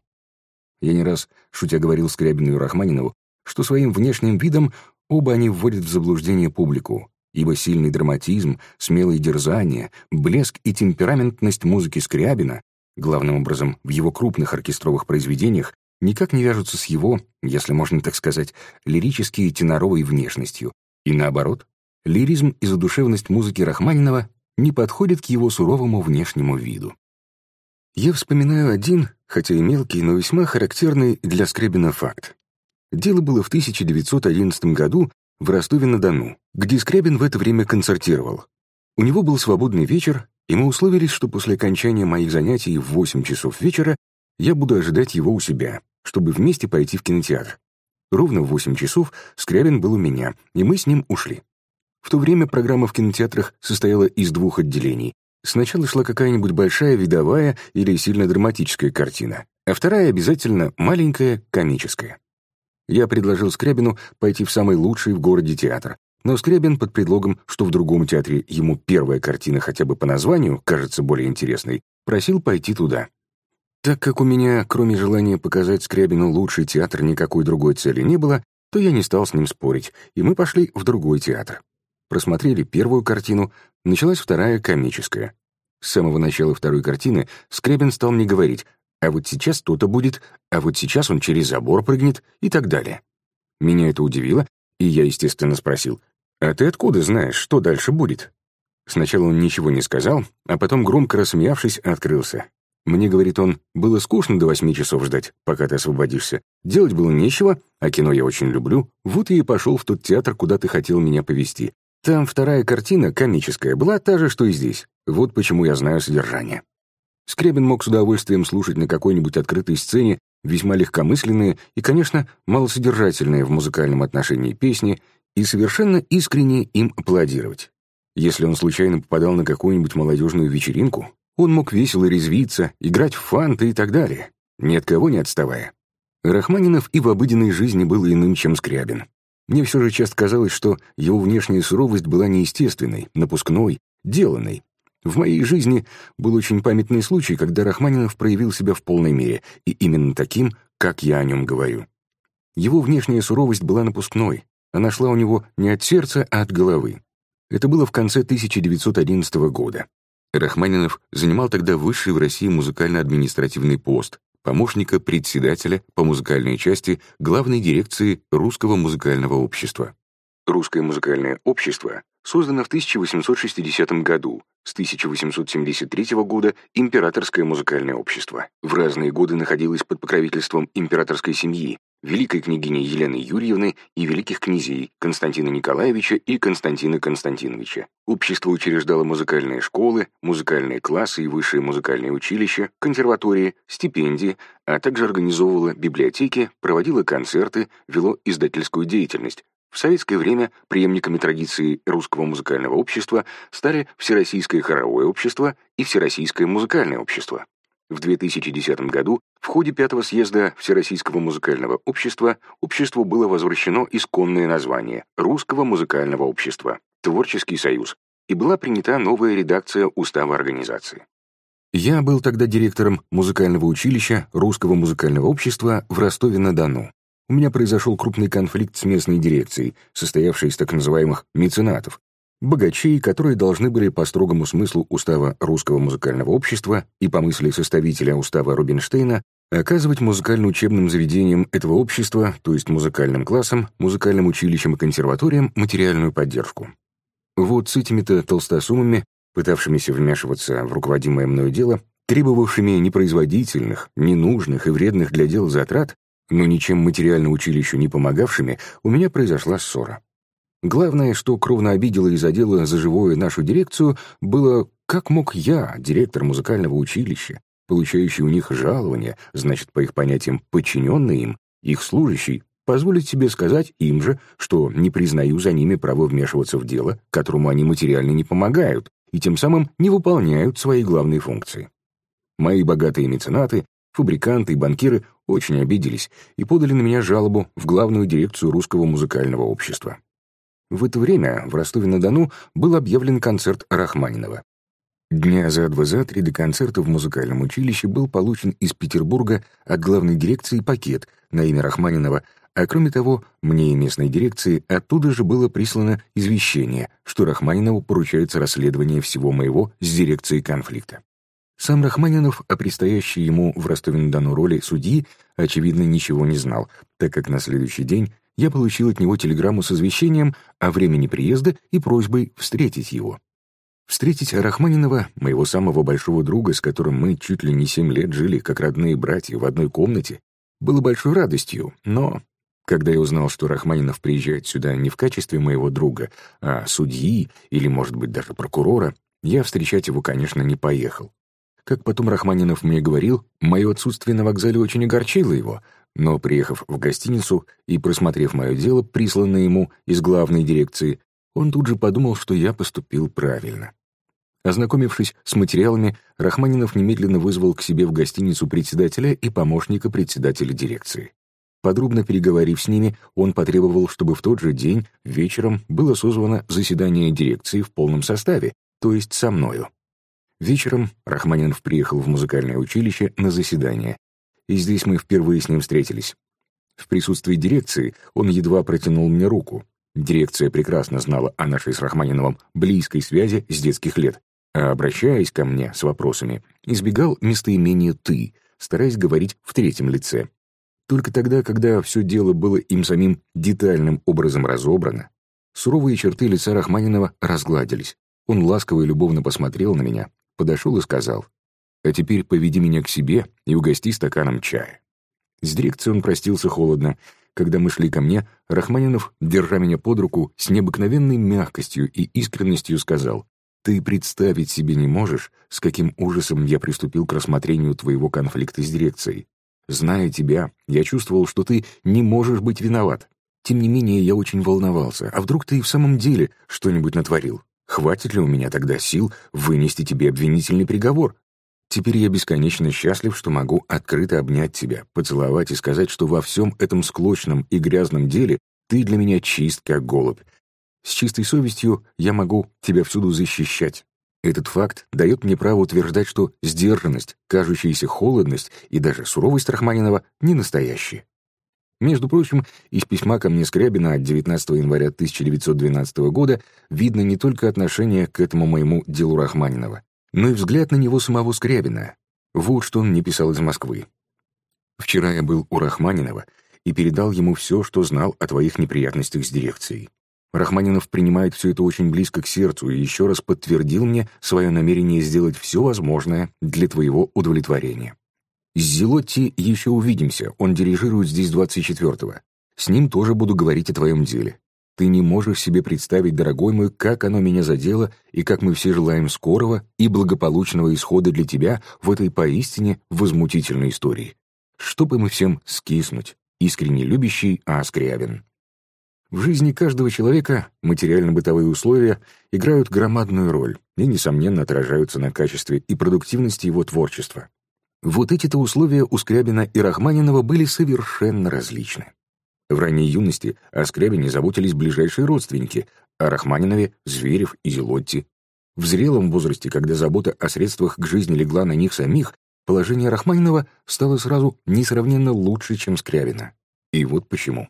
Я не раз, шутя, говорил Скрябину и Рахманинову, что своим внешним видом оба они вводят в заблуждение публику, ибо сильный драматизм, смелые дерзания, блеск и темпераментность музыки Скрябина, главным образом в его крупных оркестровых произведениях, никак не вяжутся с его, если можно так сказать, лирической и теноровой внешностью, и наоборот, лиризм и задушевность музыки Рахманинова не подходят к его суровому внешнему виду. Я вспоминаю один, хотя и мелкий, но весьма характерный для Скрябина факт. Дело было в 1911 году в Ростове-на-Дону, где Скрябин в это время концертировал. У него был свободный вечер, и мы условились, что после окончания моих занятий в 8 часов вечера я буду ожидать его у себя, чтобы вместе пойти в кинотеатр. Ровно в 8 часов Скрябин был у меня, и мы с ним ушли. В то время программа в кинотеатрах состояла из двух отделений. Сначала шла какая-нибудь большая видовая или сильно драматическая картина, а вторая обязательно маленькая, комическая. Я предложил Скрябину пойти в самый лучший в городе театр, но Скрябин под предлогом, что в другом театре ему первая картина хотя бы по названию кажется более интересной, просил пойти туда. Так как у меня, кроме желания показать Скрябину лучший театр, никакой другой цели не было, то я не стал с ним спорить, и мы пошли в другой театр. Просмотрели первую картину, началась вторая комическая. С самого начала второй картины Скрябин стал мне говорить, а вот сейчас то-то будет, а вот сейчас он через забор прыгнет и так далее. Меня это удивило, и я, естественно, спросил, «А ты откуда знаешь, что дальше будет?» Сначала он ничего не сказал, а потом, громко рассмеявшись, открылся. Мне, говорит он, было скучно до восьми часов ждать, пока ты освободишься. Делать было нечего, а кино я очень люблю. Вот и пошел в тот театр, куда ты хотел меня повезти. Там вторая картина, комическая, была та же, что и здесь. Вот почему я знаю содержание. Скребин мог с удовольствием слушать на какой-нибудь открытой сцене весьма легкомысленные и, конечно, малосодержательные в музыкальном отношении песни и совершенно искренне им аплодировать. Если он случайно попадал на какую-нибудь молодежную вечеринку, он мог весело резвиться, играть в фанты и так далее, ни от кого не отставая. Рахманинов и в обыденной жизни был иным, чем Скрябин. Мне все же часто казалось, что его внешняя суровость была неестественной, напускной, деланной. В моей жизни был очень памятный случай, когда Рахманинов проявил себя в полной мере, и именно таким, как я о нем говорю. Его внешняя суровость была напускной. Она шла у него не от сердца, а от головы. Это было в конце 1911 года. Рахманинов занимал тогда высший в России музыкально-административный пост, помощника председателя по музыкальной части главной дирекции Русского музыкального общества. Русское музыкальное общество создано в 1860 году, с 1873 года Императорское музыкальное общество. В разные годы находилось под покровительством императорской семьи, великой княгини Елены Юрьевны и великих князей Константина Николаевича и Константина Константиновича. Общество учреждало музыкальные школы, музыкальные классы и высшие музыкальные училища, консерватории, стипендии, а также организовывало библиотеки, проводило концерты, вело издательскую деятельность. В советское время преемниками традиции русского музыкального общества стали Всероссийское хоровое общество и Всероссийское музыкальное общество. В 2010 году в ходе пятого съезда Всероссийского музыкального общества обществу было возвращено исконное название Русского музыкального общества «Творческий союз» и была принята новая редакция устава организации. Я был тогда директором музыкального училища Русского музыкального общества в Ростове-на-Дону. У меня произошел крупный конфликт с местной дирекцией, состоявшей из так называемых меценатов, богачей, которые должны были по строгому смыслу устава Русского музыкального общества и по мысли составителя устава Рубинштейна оказывать музыкально-учебным заведениям этого общества, то есть музыкальным классам, музыкальным училищам и консерваториям, материальную поддержку. Вот с этими-то толстосумами, пытавшимися вмешиваться в руководимое мною дело, требовавшими непроизводительных, ненужных и вредных для дел затрат, но ничем материально училищу не помогавшими, у меня произошла ссора. Главное, что кровно обидело и задело за живое нашу дирекцию, было, как мог я, директор музыкального училища, получающий у них жалование, значит, по их понятиям, подчиненный им, их служащий, позволить себе сказать им же, что не признаю за ними право вмешиваться в дело, которому они материально не помогают, и тем самым не выполняют свои главные функции. Мои богатые меценаты, фабриканты и банкиры очень обиделись и подали на меня жалобу в главную дирекцию Русского музыкального общества. В это время в Ростове-на-Дону был объявлен концерт Рахманинова. Дня за два за три до концерта в музыкальном училище был получен из Петербурга от главной дирекции пакет на имя Рахманинова А кроме того, мне и местной дирекции оттуда же было прислано извещение, что Рахманинову поручается расследование всего моего с дирекцией конфликта. Сам Рахманинов о предстоящей ему в Ростове-на-Дону роли судьи, очевидно, ничего не знал, так как на следующий день я получил от него телеграмму с извещением о времени приезда и просьбой встретить его. Встретить Рахманинова, моего самого большого друга, с которым мы чуть ли не семь лет жили, как родные братья, в одной комнате, было большой радостью, но когда я узнал, что Рахманинов приезжает сюда не в качестве моего друга, а судьи или, может быть, даже прокурора, я встречать его, конечно, не поехал. Как потом Рахманинов мне говорил, мое отсутствие на вокзале очень огорчило его, но, приехав в гостиницу и просмотрев мое дело, присланное ему из главной дирекции, он тут же подумал, что я поступил правильно. Ознакомившись с материалами, Рахманинов немедленно вызвал к себе в гостиницу председателя и помощника председателя дирекции. Подробно переговорив с ними, он потребовал, чтобы в тот же день вечером было созвано заседание дирекции в полном составе, то есть со мною. Вечером Рахманинов приехал в музыкальное училище на заседание, и здесь мы впервые с ним встретились. В присутствии дирекции он едва протянул мне руку. Дирекция прекрасно знала о нашей с Рахманиновым близкой связи с детских лет, а обращаясь ко мне с вопросами, избегал местоимения «ты», стараясь говорить в третьем лице. Только тогда, когда все дело было им самим детальным образом разобрано, суровые черты лица Рахманинова разгладились. Он ласково и любовно посмотрел на меня, подошел и сказал, «А теперь поведи меня к себе и угости стаканом чая». С дирекцией он простился холодно. Когда мы шли ко мне, Рахманинов, держа меня под руку, с необыкновенной мягкостью и искренностью сказал, «Ты представить себе не можешь, с каким ужасом я приступил к рассмотрению твоего конфликта с дирекцией. Зная тебя, я чувствовал, что ты не можешь быть виноват. Тем не менее, я очень волновался. А вдруг ты и в самом деле что-нибудь натворил? Хватит ли у меня тогда сил вынести тебе обвинительный приговор? Теперь я бесконечно счастлив, что могу открыто обнять тебя, поцеловать и сказать, что во всем этом склочном и грязном деле ты для меня чист, как голубь. С чистой совестью я могу тебя всюду защищать. Этот факт дает мне право утверждать, что сдержанность, кажущаяся холодность и даже суровость Рахманинова не настоящие. Между прочим, из письма ко мне Скрябина от 19 января 1912 года видно не только отношение к этому моему делу Рахманинова, но и взгляд на него самого Скрябина. Вот что он мне писал из Москвы. «Вчера я был у Рахманинова и передал ему все, что знал о твоих неприятностях с дирекцией. Рахманинов принимает все это очень близко к сердцу и еще раз подтвердил мне свое намерение сделать все возможное для твоего удовлетворения. С Зелотти еще увидимся, он дирижирует здесь 24-го. С ним тоже буду говорить о твоем деле. Ты не можешь себе представить, дорогой мой, как оно меня задело и как мы все желаем скорого и благополучного исхода для тебя в этой поистине возмутительной истории. Чтобы мы всем скиснуть, искренне любящий Аскрябин. В жизни каждого человека материально-бытовые условия играют громадную роль и, несомненно, отражаются на качестве и продуктивности его творчества. Вот эти-то условия у Скрябина и Рахманинова были совершенно различны. В ранней юности о Скрябине заботились ближайшие родственники, о Рахманинове — Зверев и Зелотти. В зрелом возрасте, когда забота о средствах к жизни легла на них самих, положение Рахманинова стало сразу несравненно лучше, чем Скрябина. И вот почему.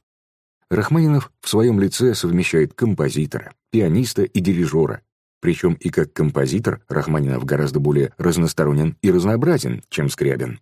Рахманинов в своем лице совмещает композитора, пианиста и дирижера, причем и как композитор Рахманинов гораздо более разносторонен и разнообразен, чем Скрябин.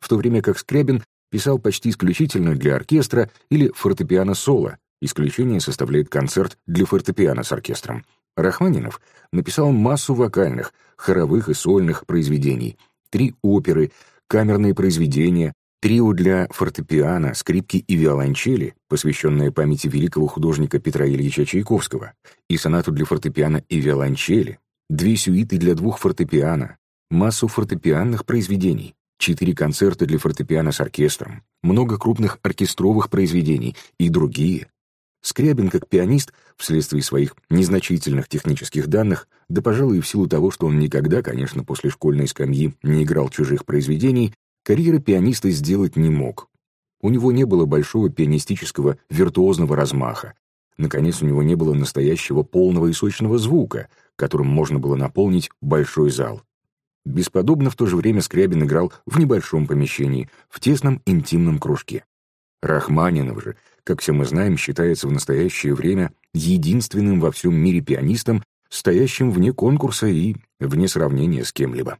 В то время как Скрябин писал почти исключительно для оркестра или фортепиано-соло, исключение составляет концерт для фортепиано с оркестром. Рахманинов написал массу вокальных, хоровых и сольных произведений, три оперы, камерные произведения, Трио для фортепиано, скрипки и виолончели, посвященное памяти великого художника Петра Ильича Чайковского, и сонату для фортепиано и виолончели, две сюиты для двух фортепиано, массу фортепианных произведений, четыре концерта для фортепиано с оркестром, много крупных оркестровых произведений и другие. Скрябин, как пианист, вследствие своих незначительных технических данных, да, пожалуй, и в силу того, что он никогда, конечно, после школьной скамьи не играл чужих произведений, Карьеры пианиста сделать не мог. У него не было большого пианистического виртуозного размаха. Наконец, у него не было настоящего полного и сочного звука, которым можно было наполнить большой зал. Бесподобно в то же время Скрябин играл в небольшом помещении, в тесном интимном кружке. Рахманинов же, как все мы знаем, считается в настоящее время единственным во всем мире пианистом, стоящим вне конкурса и вне сравнения с кем-либо.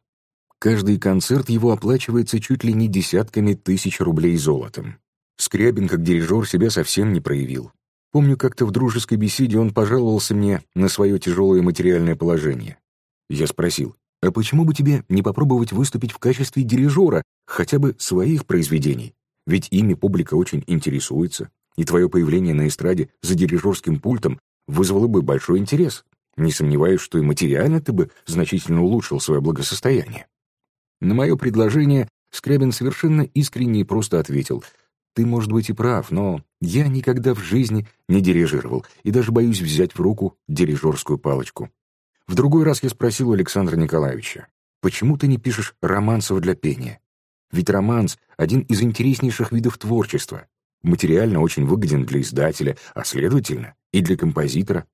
Каждый концерт его оплачивается чуть ли не десятками тысяч рублей золотом. Скрябин как дирижер себя совсем не проявил. Помню, как-то в дружеской беседе он пожаловался мне на свое тяжелое материальное положение. Я спросил, а почему бы тебе не попробовать выступить в качестве дирижера хотя бы своих произведений? Ведь ими публика очень интересуется, и твое появление на эстраде за дирижерским пультом вызвало бы большой интерес. Не сомневаюсь, что и материально ты бы значительно улучшил свое благосостояние. На мое предложение Скрябин совершенно искренне и просто ответил, «Ты, может быть, и прав, но я никогда в жизни не дирижировал и даже боюсь взять в руку дирижерскую палочку». В другой раз я спросил Александра Николаевича, «Почему ты не пишешь романсов для пения? Ведь романс — один из интереснейших видов творчества, материально очень выгоден для издателя, а следовательно, и для композитора.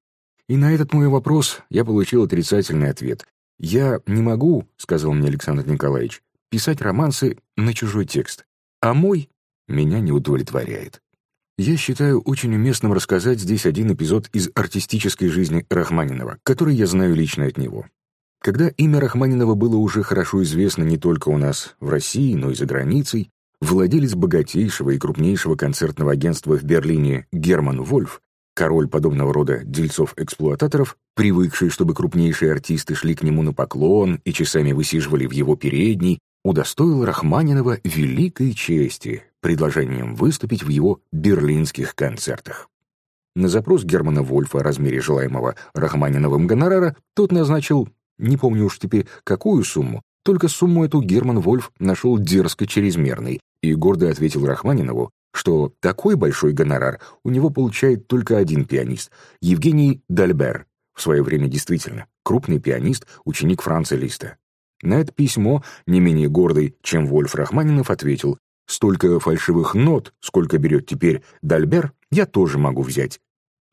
И на этот мой вопрос я получил отрицательный ответ, «Я не могу, — сказал мне Александр Николаевич, — писать романсы на чужой текст, а мой меня не удовлетворяет». Я считаю очень уместным рассказать здесь один эпизод из артистической жизни Рахманинова, который я знаю лично от него. Когда имя Рахманинова было уже хорошо известно не только у нас в России, но и за границей, владелец богатейшего и крупнейшего концертного агентства в Берлине Герман Вольф Король подобного рода дельцов-эксплуататоров, привыкший, чтобы крупнейшие артисты шли к нему на поклон и часами высиживали в его передней, удостоил Рахманинова великой чести предложением выступить в его берлинских концертах. На запрос Германа Вольфа о размере желаемого Рахманиновым гонорара тот назначил, не помню уж теперь какую сумму, только сумму эту Герман Вольф нашел дерзко чрезмерной и гордо ответил Рахманинову, что такой большой гонорар у него получает только один пианист — Евгений Дальбер, в свое время действительно крупный пианист, ученик Франца Листа. На это письмо, не менее гордый, чем Вольф Рахманинов, ответил «Столько фальшивых нот, сколько берет теперь Дальбер, я тоже могу взять».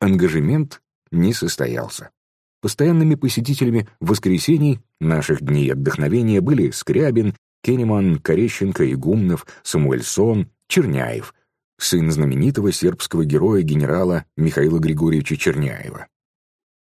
Ангажемент не состоялся. Постоянными посетителями воскресений наших дней отдохновения были Скрябин, Кенеман, Корещенко, Игумнов, Самуэльсон, Черняев — сын знаменитого сербского героя генерала Михаила Григорьевича Черняева.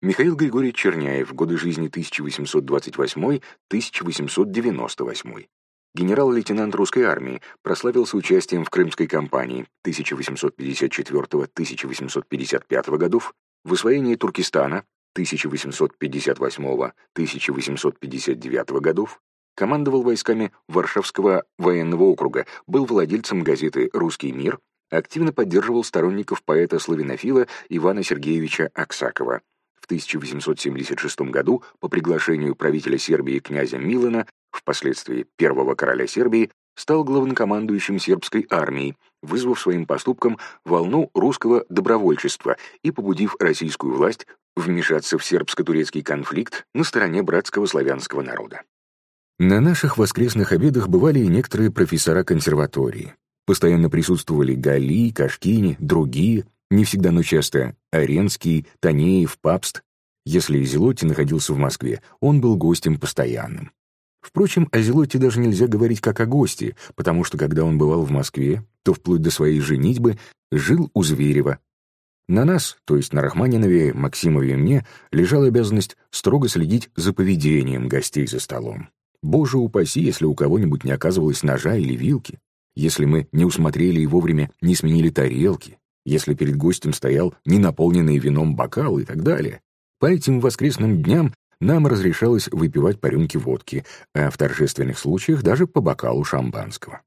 Михаил Григорьевич Черняев, годы жизни 1828-1898. Генерал-лейтенант русской армии, прославился участием в Крымской кампании 1854-1855 годов, в освоении Туркестана 1858-1859 годов, командовал войсками Варшавского военного округа, был владельцем газеты «Русский мир», активно поддерживал сторонников поэта-славянофила Ивана Сергеевича Аксакова. В 1876 году по приглашению правителя Сербии князя Милана, впоследствии первого короля Сербии, стал главнокомандующим сербской армией, вызвав своим поступком волну русского добровольчества и побудив российскую власть вмешаться в сербско-турецкий конфликт на стороне братского славянского народа. На наших воскресных обедах бывали и некоторые профессора консерватории. Постоянно присутствовали Гали, Кашкини, другие, не всегда, но часто, Аренский, Танеев, Папст. Если Зелотти находился в Москве, он был гостем постоянным. Впрочем, о Зелотти даже нельзя говорить как о гости, потому что когда он бывал в Москве, то вплоть до своей женитьбы жил у Зверева. На нас, то есть на Рахманинове, Максимове и мне, лежала обязанность строго следить за поведением гостей за столом. Боже упаси, если у кого-нибудь не оказывалось ножа или вилки если мы не усмотрели и вовремя не сменили тарелки, если перед гостем стоял ненаполненный вином бокал и так далее. По этим воскресным дням нам разрешалось выпивать по рюмке водки, а в торжественных случаях даже по бокалу шампанского.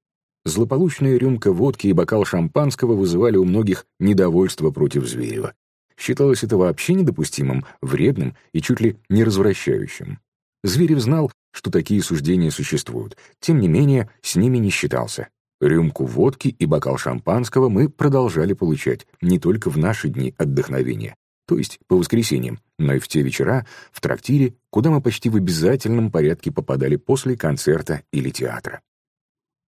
Злополучная рюмка водки и бокал шампанского вызывали у многих недовольство против Зверева. Считалось это вообще недопустимым, вредным и чуть ли не развращающим. Зверев знал, что такие суждения существуют, тем не менее с ними не считался. Рюмку водки и бокал шампанского мы продолжали получать не только в наши дни отдохновения, то есть по воскресеньям, но и в те вечера в трактире, куда мы почти в обязательном порядке попадали после концерта или театра.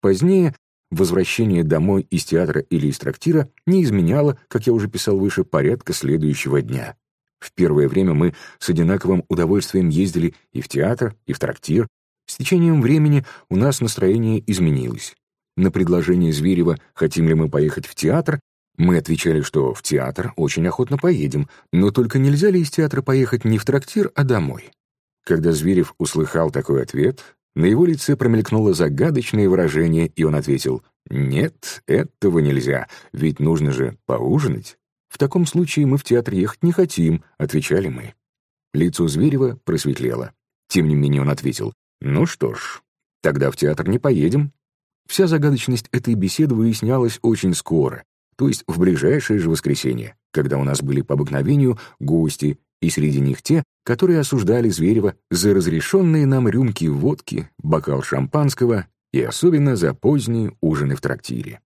Позднее возвращение домой из театра или из трактира не изменяло, как я уже писал выше, порядка следующего дня. В первое время мы с одинаковым удовольствием ездили и в театр, и в трактир. С течением времени у нас настроение изменилось. На предложение Зверева, хотим ли мы поехать в театр, мы отвечали, что в театр очень охотно поедем, но только нельзя ли из театра поехать не в трактир, а домой. Когда Зверев услыхал такой ответ, на его лице промелькнуло загадочное выражение, и он ответил, «Нет, этого нельзя, ведь нужно же поужинать». «В таком случае мы в театр ехать не хотим», — отвечали мы. Лицо Зверева просветлело. Тем не менее он ответил, «Ну что ж, тогда в театр не поедем». Вся загадочность этой беседы выяснялась очень скоро, то есть в ближайшее же воскресенье, когда у нас были по обыкновению гости, и среди них те, которые осуждали Зверева за разрешенные нам рюмки водки, бокал шампанского и особенно за поздние ужины в трактире.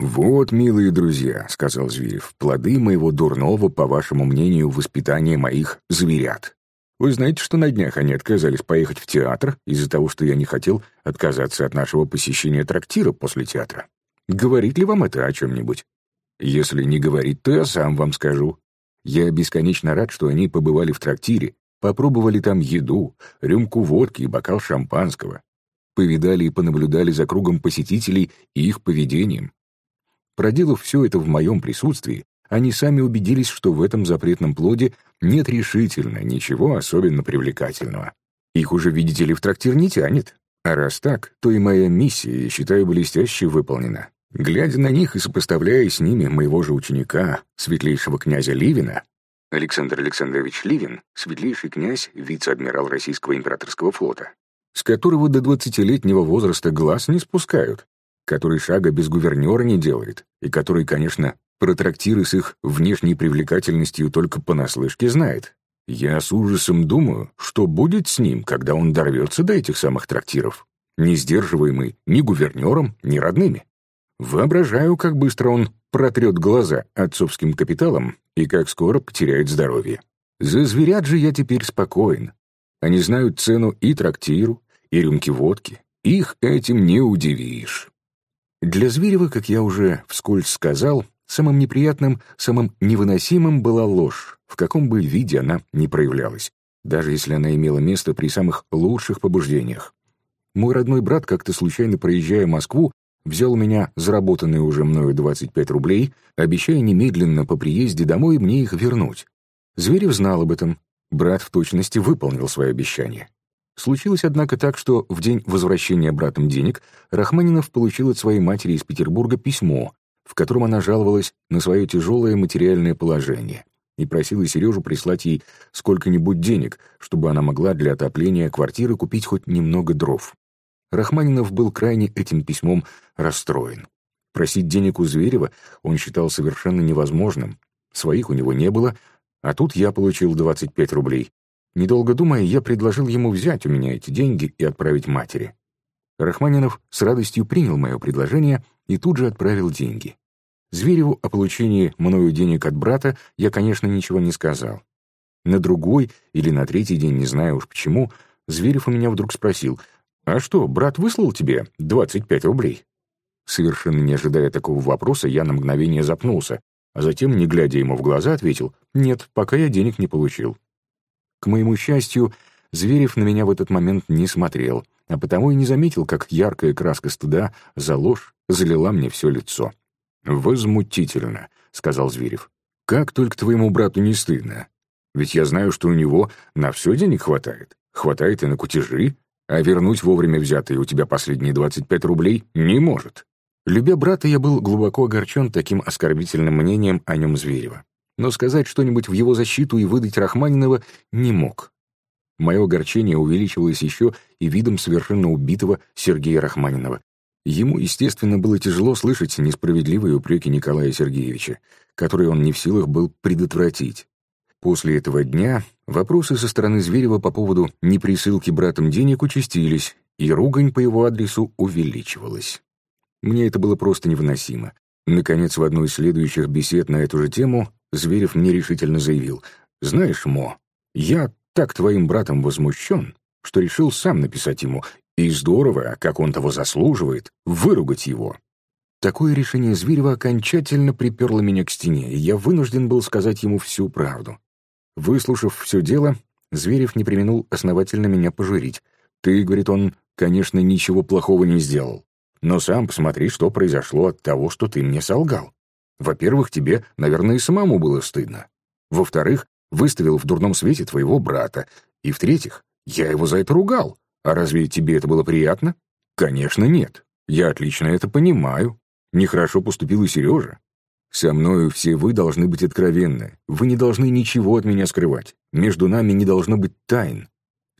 «Вот, милые друзья», — сказал Зверев, — «плоды моего дурного, по вашему мнению, воспитания моих зверят. Вы знаете, что на днях они отказались поехать в театр из-за того, что я не хотел отказаться от нашего посещения трактира после театра. Говорит ли вам это о чем-нибудь? Если не говорит, то я сам вам скажу. Я бесконечно рад, что они побывали в трактире, попробовали там еду, рюмку водки и бокал шампанского, повидали и понаблюдали за кругом посетителей и их поведением. Проделав все это в моем присутствии, они сами убедились, что в этом запретном плоде нет решительно ничего особенно привлекательного. Их уже, видите ли, в трактир не тянет. А раз так, то и моя миссия, я считаю, блестяще выполнена. Глядя на них и сопоставляя с ними моего же ученика, светлейшего князя Ливина, Александр Александрович Ливин, светлейший князь, вице-адмирал Российского императорского флота, с которого до двадцатилетнего возраста глаз не спускают, который шага без гувернера не делает, и который, конечно, про трактиры с их внешней привлекательностью только понаслышке знает. Я с ужасом думаю, что будет с ним, когда он дорвется до этих самых трактиров, не сдерживаемый ни гувернером, ни родными. Воображаю, как быстро он протрет глаза отцовским капиталом и как скоро потеряет здоровье. За зверят же я теперь спокоен. Они знают цену и трактиру, и рюмки водки. Их этим не удивишь. Для Зверева, как я уже вскользь сказал, самым неприятным, самым невыносимым была ложь, в каком бы виде она ни проявлялась, даже если она имела место при самых лучших побуждениях. Мой родной брат, как-то случайно проезжая Москву, взял у меня заработанные уже мною 25 рублей, обещая немедленно по приезде домой мне их вернуть. Зверев знал об этом. Брат в точности выполнил свое обещание. Случилось, однако, так, что в день возвращения братом денег Рахманинов получил от своей матери из Петербурга письмо, в котором она жаловалась на свое тяжелое материальное положение и просила Сережу прислать ей сколько-нибудь денег, чтобы она могла для отопления квартиры купить хоть немного дров. Рахманинов был крайне этим письмом расстроен. Просить денег у Зверева он считал совершенно невозможным. Своих у него не было, а тут я получил 25 рублей. Недолго думая, я предложил ему взять у меня эти деньги и отправить матери. Рахманинов с радостью принял мое предложение и тут же отправил деньги. Звереву о получении мною денег от брата я, конечно, ничего не сказал. На другой или на третий день, не знаю уж почему, Зверев у меня вдруг спросил, «А что, брат выслал тебе 25 рублей?» Совершенно не ожидая такого вопроса, я на мгновение запнулся, а затем, не глядя ему в глаза, ответил, «Нет, пока я денег не получил». К моему счастью, Зверев на меня в этот момент не смотрел, а потому и не заметил, как яркая краска стыда за ложь залила мне все лицо. «Возмутительно», — сказал Зверев. «Как только твоему брату не стыдно. Ведь я знаю, что у него на все денег хватает. Хватает и на кутежи, а вернуть вовремя взятые у тебя последние 25 рублей не может. Любя брата, я был глубоко огорчен таким оскорбительным мнением о нем Зверева. Но сказать что-нибудь в его защиту и выдать Рахманинова не мог. Мое огорчение увеличивалось еще и видом совершенно убитого Сергея Рахманинова. Ему, естественно, было тяжело слышать несправедливые упреки Николая Сергеевича, которые он не в силах был предотвратить. После этого дня вопросы со стороны Зверева по поводу неприсылки братом денег участились, и ругань по его адресу увеличивалась. Мне это было просто невыносимо. Наконец, в одной из следующих бесед на эту же тему Зверев мне решительно заявил, «Знаешь, Мо, я так твоим братом возмущен, что решил сам написать ему, и здорово, как он того заслуживает, выругать его». Такое решение Зверева окончательно приперло меня к стене, и я вынужден был сказать ему всю правду. Выслушав все дело, Зверев не применул основательно меня пожурить. «Ты, — говорит он, — конечно, ничего плохого не сделал. Но сам посмотри, что произошло от того, что ты мне солгал. Во-первых, тебе, наверное, и самому было стыдно. Во-вторых, выставил в дурном свете твоего брата. И в-третьих, я его за это ругал. А разве тебе это было приятно? Конечно, нет. Я отлично это понимаю. Нехорошо поступил и Сережа. Со мною все вы должны быть откровенны. Вы не должны ничего от меня скрывать. Между нами не должно быть тайн.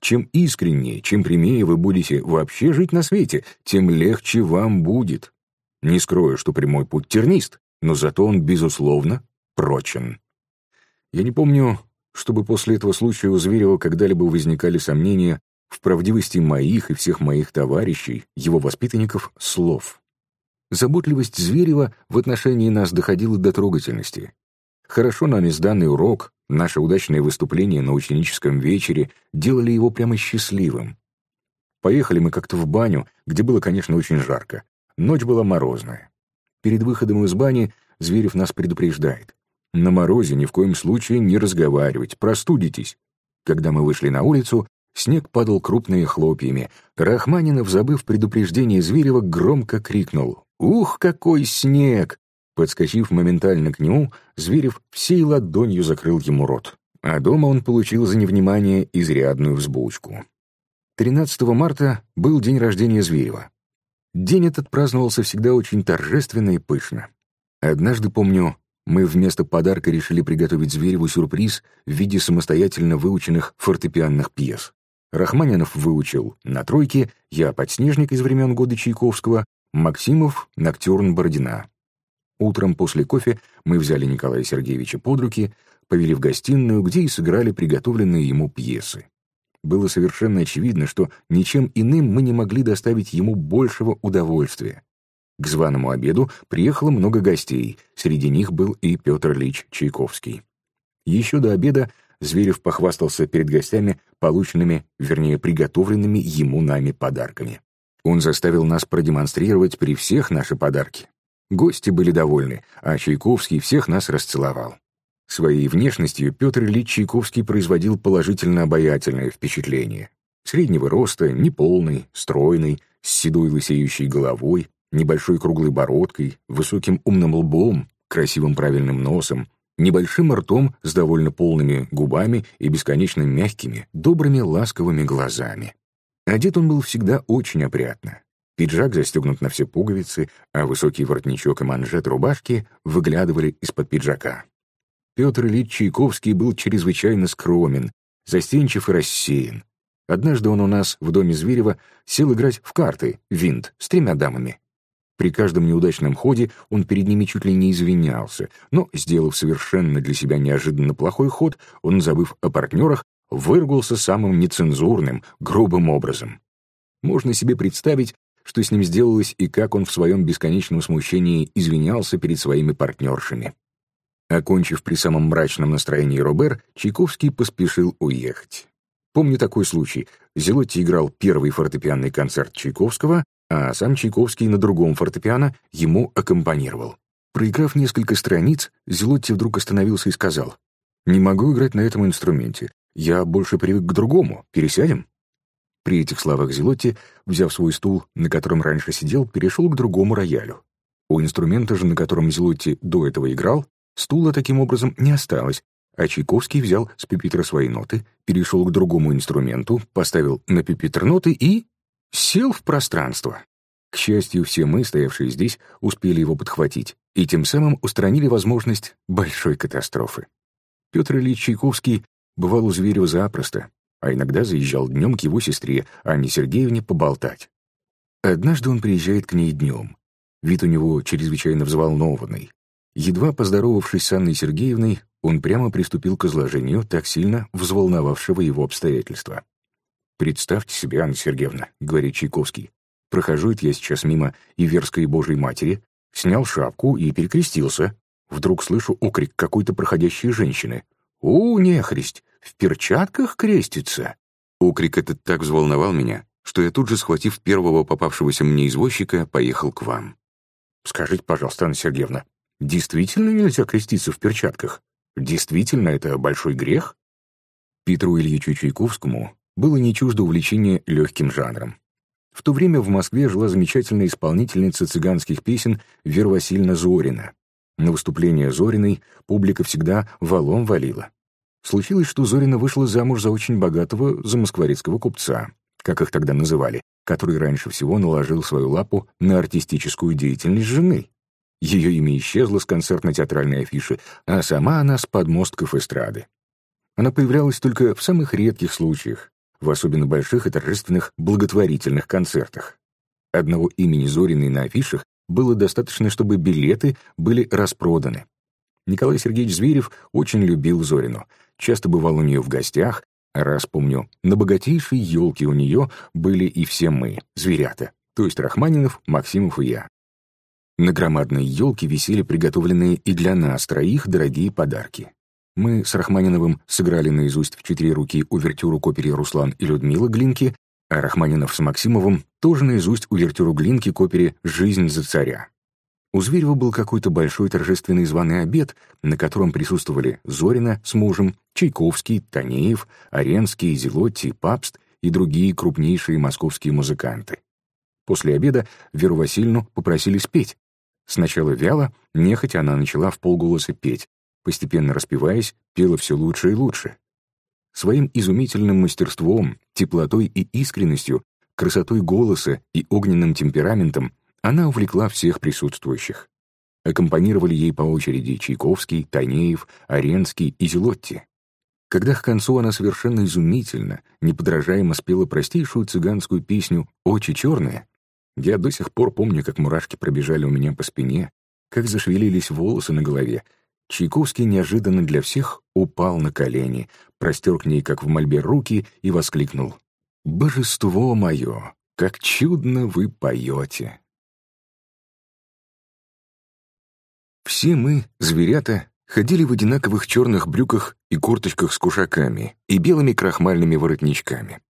Чем искреннее, чем прямее вы будете вообще жить на свете, тем легче вам будет. Не скрою, что прямой путь тернист, но зато он, безусловно, прочен. Я не помню, чтобы после этого случая у Зверева когда-либо возникали сомнения в правдивости моих и всех моих товарищей, его воспитанников, слов. Заботливость Зверева в отношении нас доходила до трогательности. Хорошо нами сданный урок, наше удачное выступление на ученическом вечере делали его прямо счастливым. Поехали мы как-то в баню, где было, конечно, очень жарко. Ночь была морозная. Перед выходом из бани Зверев нас предупреждает. На морозе ни в коем случае не разговаривать, простудитесь. Когда мы вышли на улицу, снег падал крупными хлопьями. Рахманинов, забыв предупреждение Зверева, громко крикнул. «Ух, какой снег!» Подскочив моментально к нему, Зверев всей ладонью закрыл ему рот. А дома он получил за невнимание изрядную взбучку. 13 марта был день рождения Зверева. День этот праздновался всегда очень торжественно и пышно. Однажды, помню, мы вместо подарка решили приготовить Звереву сюрприз в виде самостоятельно выученных фортепианных пьес. Рахманинов выучил на тройке, я подснежник из времен года Чайковского, Максимов — Ноктюрн Бородина. Утром после кофе мы взяли Николая Сергеевича под руки, повели в гостиную, где и сыграли приготовленные ему пьесы. Было совершенно очевидно, что ничем иным мы не могли доставить ему большего удовольствия. К званому обеду приехало много гостей, среди них был и Петр Ильич Чайковский. Еще до обеда Зверев похвастался перед гостями полученными, вернее, приготовленными ему нами подарками. Он заставил нас продемонстрировать при всех наши подарки. Гости были довольны, а Чайковский всех нас расцеловал. Своей внешностью Петр Ильич Чайковский производил положительно обаятельное впечатление. Среднего роста, неполный, стройный, с седой лысеющей головой, небольшой круглой бородкой, высоким умным лбом, красивым правильным носом, небольшим ртом с довольно полными губами и бесконечно мягкими, добрыми, ласковыми глазами. Одет он был всегда очень опрятно. Пиджак застегнут на все пуговицы, а высокий воротничок и манжет рубашки выглядывали из-под пиджака. Петр Ильич Чайковский был чрезвычайно скромен, застенчив и рассеян. Однажды он у нас в доме Зверева сел играть в карты, винт, с тремя дамами. При каждом неудачном ходе он перед ними чуть ли не извинялся, но, сделав совершенно для себя неожиданно плохой ход, он, забыв о партнерах, выругался самым нецензурным, грубым образом. Можно себе представить, что с ним сделалось и как он в своем бесконечном смущении извинялся перед своими партнершами. Окончив при самом мрачном настроении Робер, Чайковский поспешил уехать. Помню такой случай. Зелотти играл первый фортепианный концерт Чайковского, а сам Чайковский на другом фортепиано ему аккомпанировал. Проиграв несколько страниц, Зелотти вдруг остановился и сказал, «Не могу играть на этом инструменте. Я больше привык к другому. Пересядем?» При этих словах Зелотти, взяв свой стул, на котором раньше сидел, перешел к другому роялю. У инструмента же, на котором Зелотти до этого играл, стула таким образом не осталось, а Чайковский взял с пюпитра свои ноты, перешел к другому инструменту, поставил на пюпитр ноты и сел в пространство. К счастью, все мы, стоявшие здесь, успели его подхватить и тем самым устранили возможность большой катастрофы. Петр Ильич Чайковский бывал у Зверева запросто, а иногда заезжал днем к его сестре, Анне Сергеевне, поболтать. Однажды он приезжает к ней днем. Вид у него чрезвычайно взволнованный. Едва поздоровавшись с Анной Сергеевной, он прямо приступил к изложению так сильно взволновавшего его обстоятельства. «Представьте себе, Анна Сергеевна», — говорит Чайковский, «прохожу я сейчас мимо Иверской Божьей Матери, снял шапку и перекрестился. Вдруг слышу окрик какой-то проходящей женщины. «У, нехристь! В перчатках крестится!» Окрик этот так взволновал меня, что я тут же, схватив первого попавшегося мне извозчика, поехал к вам. «Скажите, пожалуйста, Анна Сергеевна, действительно нельзя креститься в перчатках? Действительно это большой грех?» Петру Ильичу Чайковскому было не чуждо увлечение легким жанром. В то время в Москве жила замечательная исполнительница цыганских песен Вера Васильевна Зорина. На выступление Зориной публика всегда валом валила. Случилось, что Зорина вышла замуж за очень богатого замоскворецкого купца, как их тогда называли, который раньше всего наложил свою лапу на артистическую деятельность жены. Ее имя исчезло с концертно-театральной афиши, а сама она с подмостков эстрады. Она появлялась только в самых редких случаях, в особенно больших и торжественных благотворительных концертах. Одного имени Зориной на афишах было достаточно, чтобы билеты были распроданы. Николай Сергеевич Зверев очень любил Зорину, часто бывал у нее в гостях, а раз помню, на богатейшей елке у нее были и все мы, зверята, то есть Рахманинов, Максимов и я. На громадной елке висели приготовленные и для нас троих дорогие подарки. Мы с Рахманиновым сыграли наизусть в четыре руки увертюру к опере «Руслан и Людмила» Глинки, а Рахманинов с Максимовым тоже наизусть увертюру Глинки к опере «Жизнь за царя». У Зверева был какой-то большой торжественный званый обед, на котором присутствовали Зорина с мужем, Чайковский, Танеев, Аренский, Зелотти, Папст и другие крупнейшие московские музыканты. После обеда Веру Васильевну попросили спеть. Сначала вяло, нехотя она начала в полголоса петь, постепенно распеваясь, пела все лучше и лучше. Своим изумительным мастерством, теплотой и искренностью, красотой голоса и огненным темпераментом она увлекла всех присутствующих. Аккомпанировали ей по очереди Чайковский, Танеев, Аренский и Зелотти. Когда к концу она совершенно изумительно, неподражаемо спела простейшую цыганскую песню «Очи черные», я до сих пор помню, как мурашки пробежали у меня по спине, как зашевелились волосы на голове, Чайковский неожиданно для всех упал на колени, простер к ней, как в мольбе, руки и воскликнул. «Божество мое, как чудно вы поете!» Все мы, зверята, ходили в одинаковых черных брюках и курточках с кушаками и белыми крахмальными воротничками.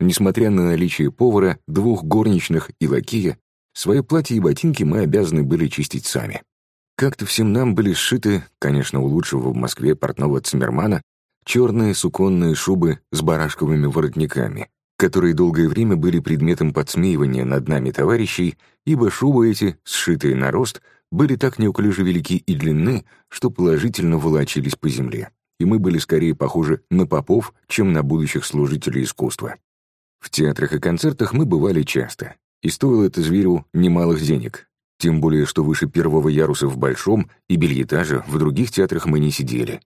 Несмотря на наличие повара, двух горничных и лакея, свое платье и ботинки мы обязаны были чистить сами. Как-то всем нам были сшиты, конечно, у лучшего в Москве портного Циммермана, черные суконные шубы с барашковыми воротниками, которые долгое время были предметом подсмеивания над нами товарищей, ибо шубы эти, сшитые на рост, были так неуклюже велики и длинны, что положительно волочились по земле, и мы были скорее похожи на попов, чем на будущих служителей искусства. В театрах и концертах мы бывали часто, и стоило это зверю немалых денег, тем более, что выше первого яруса в Большом и бельетажа в других театрах мы не сидели.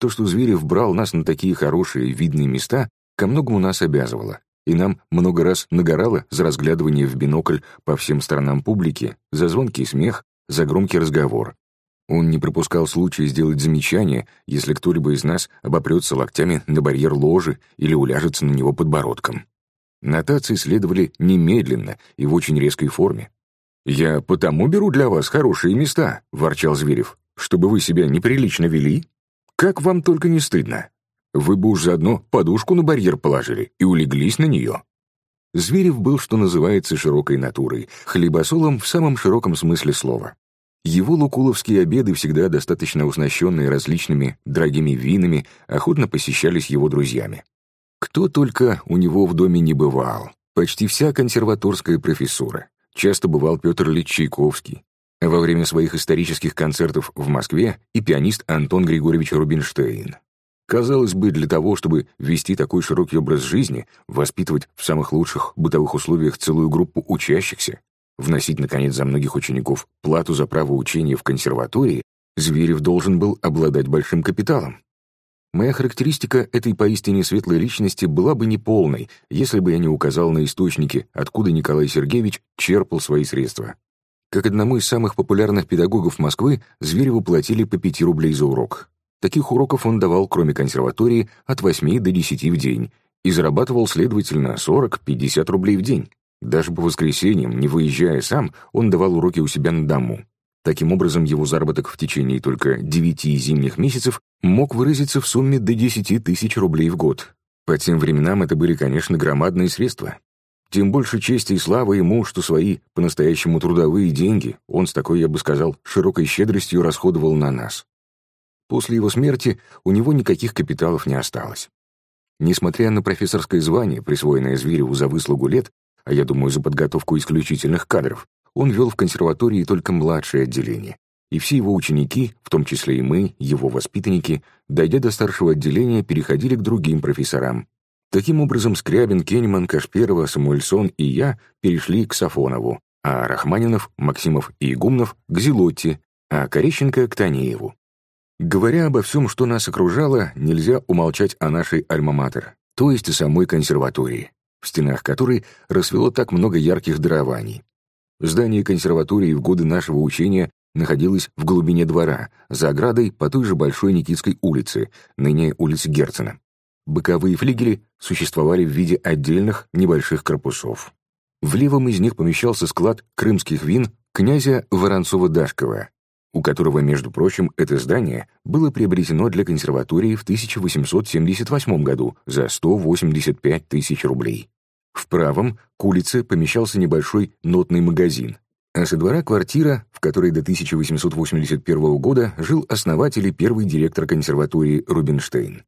То, что Зверев брал нас на такие хорошие, видные места, ко многому нас обязывало. И нам много раз нагорало за разглядывание в бинокль по всем сторонам публики, за звонкий смех, за громкий разговор. Он не пропускал случая сделать замечание, если кто-либо из нас обопрется локтями на барьер ложи или уляжется на него подбородком. Нотации следовали немедленно и в очень резкой форме. «Я потому беру для вас хорошие места», — ворчал Зверев, «чтобы вы себя неприлично вели. Как вам только не стыдно. Вы бы уж заодно подушку на барьер положили и улеглись на нее». Зверев был, что называется, широкой натурой, хлебосолом в самом широком смысле слова. Его лукуловские обеды, всегда достаточно уснащенные различными дорогими винами, охотно посещались его друзьями. Кто только у него в доме не бывал. Почти вся консерваторская профессура, часто бывал Петр Ильич Чайковский. Во время своих исторических концертов в Москве и пианист Антон Григорьевич Рубинштейн. Казалось бы, для того, чтобы вести такой широкий образ жизни, воспитывать в самых лучших бытовых условиях целую группу учащихся, вносить, наконец, за многих учеников плату за право учения в консерватории, Зверев должен был обладать большим капиталом. Моя характеристика этой поистине светлой личности была бы неполной, если бы я не указал на источники, откуда Николай Сергеевич черпал свои средства. Как одному из самых популярных педагогов Москвы, Звереву платили по 5 рублей за урок. Таких уроков он давал, кроме консерватории, от 8 до 10 в день и зарабатывал, следовательно, 40-50 рублей в день. Даже по воскресеньям, не выезжая сам, он давал уроки у себя на дому. Таким образом, его заработок в течение только девяти зимних месяцев мог выразиться в сумме до 10 тысяч рублей в год. По тем временам это были, конечно, громадные средства. Тем больше чести и славы ему, что свои по-настоящему трудовые деньги он с такой, я бы сказал, широкой щедростью расходовал на нас. После его смерти у него никаких капиталов не осталось. Несмотря на профессорское звание, присвоенное Звереву за выслугу лет, а я думаю, за подготовку исключительных кадров, он вел в консерватории только младшее отделение. И все его ученики, в том числе и мы, его воспитанники, дойдя до старшего отделения, переходили к другим профессорам. Таким образом, Скрябин, Кенеман, Кашперова, Самуэльсон и я перешли к Сафонову, а Рахманинов, Максимов и Игумнов — к Зелотти, а Корещенко — к Танееву. Говоря обо всем, что нас окружало, нельзя умолчать о нашей альма-матер, то есть о самой консерватории, в стенах которой расцвело так много ярких дарований. Здание консерватории в годы нашего учения находилось в глубине двора, за оградой по той же Большой Никитской улице, ныне улице Герцена. Боковые флигели существовали в виде отдельных небольших корпусов. В левом из них помещался склад крымских вин князя Воронцова-Дашкова, у которого, между прочим, это здание было приобретено для консерватории в 1878 году за 185 тысяч рублей. В правом к улице помещался небольшой нотный магазин, а со двора квартира, в которой до 1881 года жил основатель и первый директор консерватории Рубинштейн.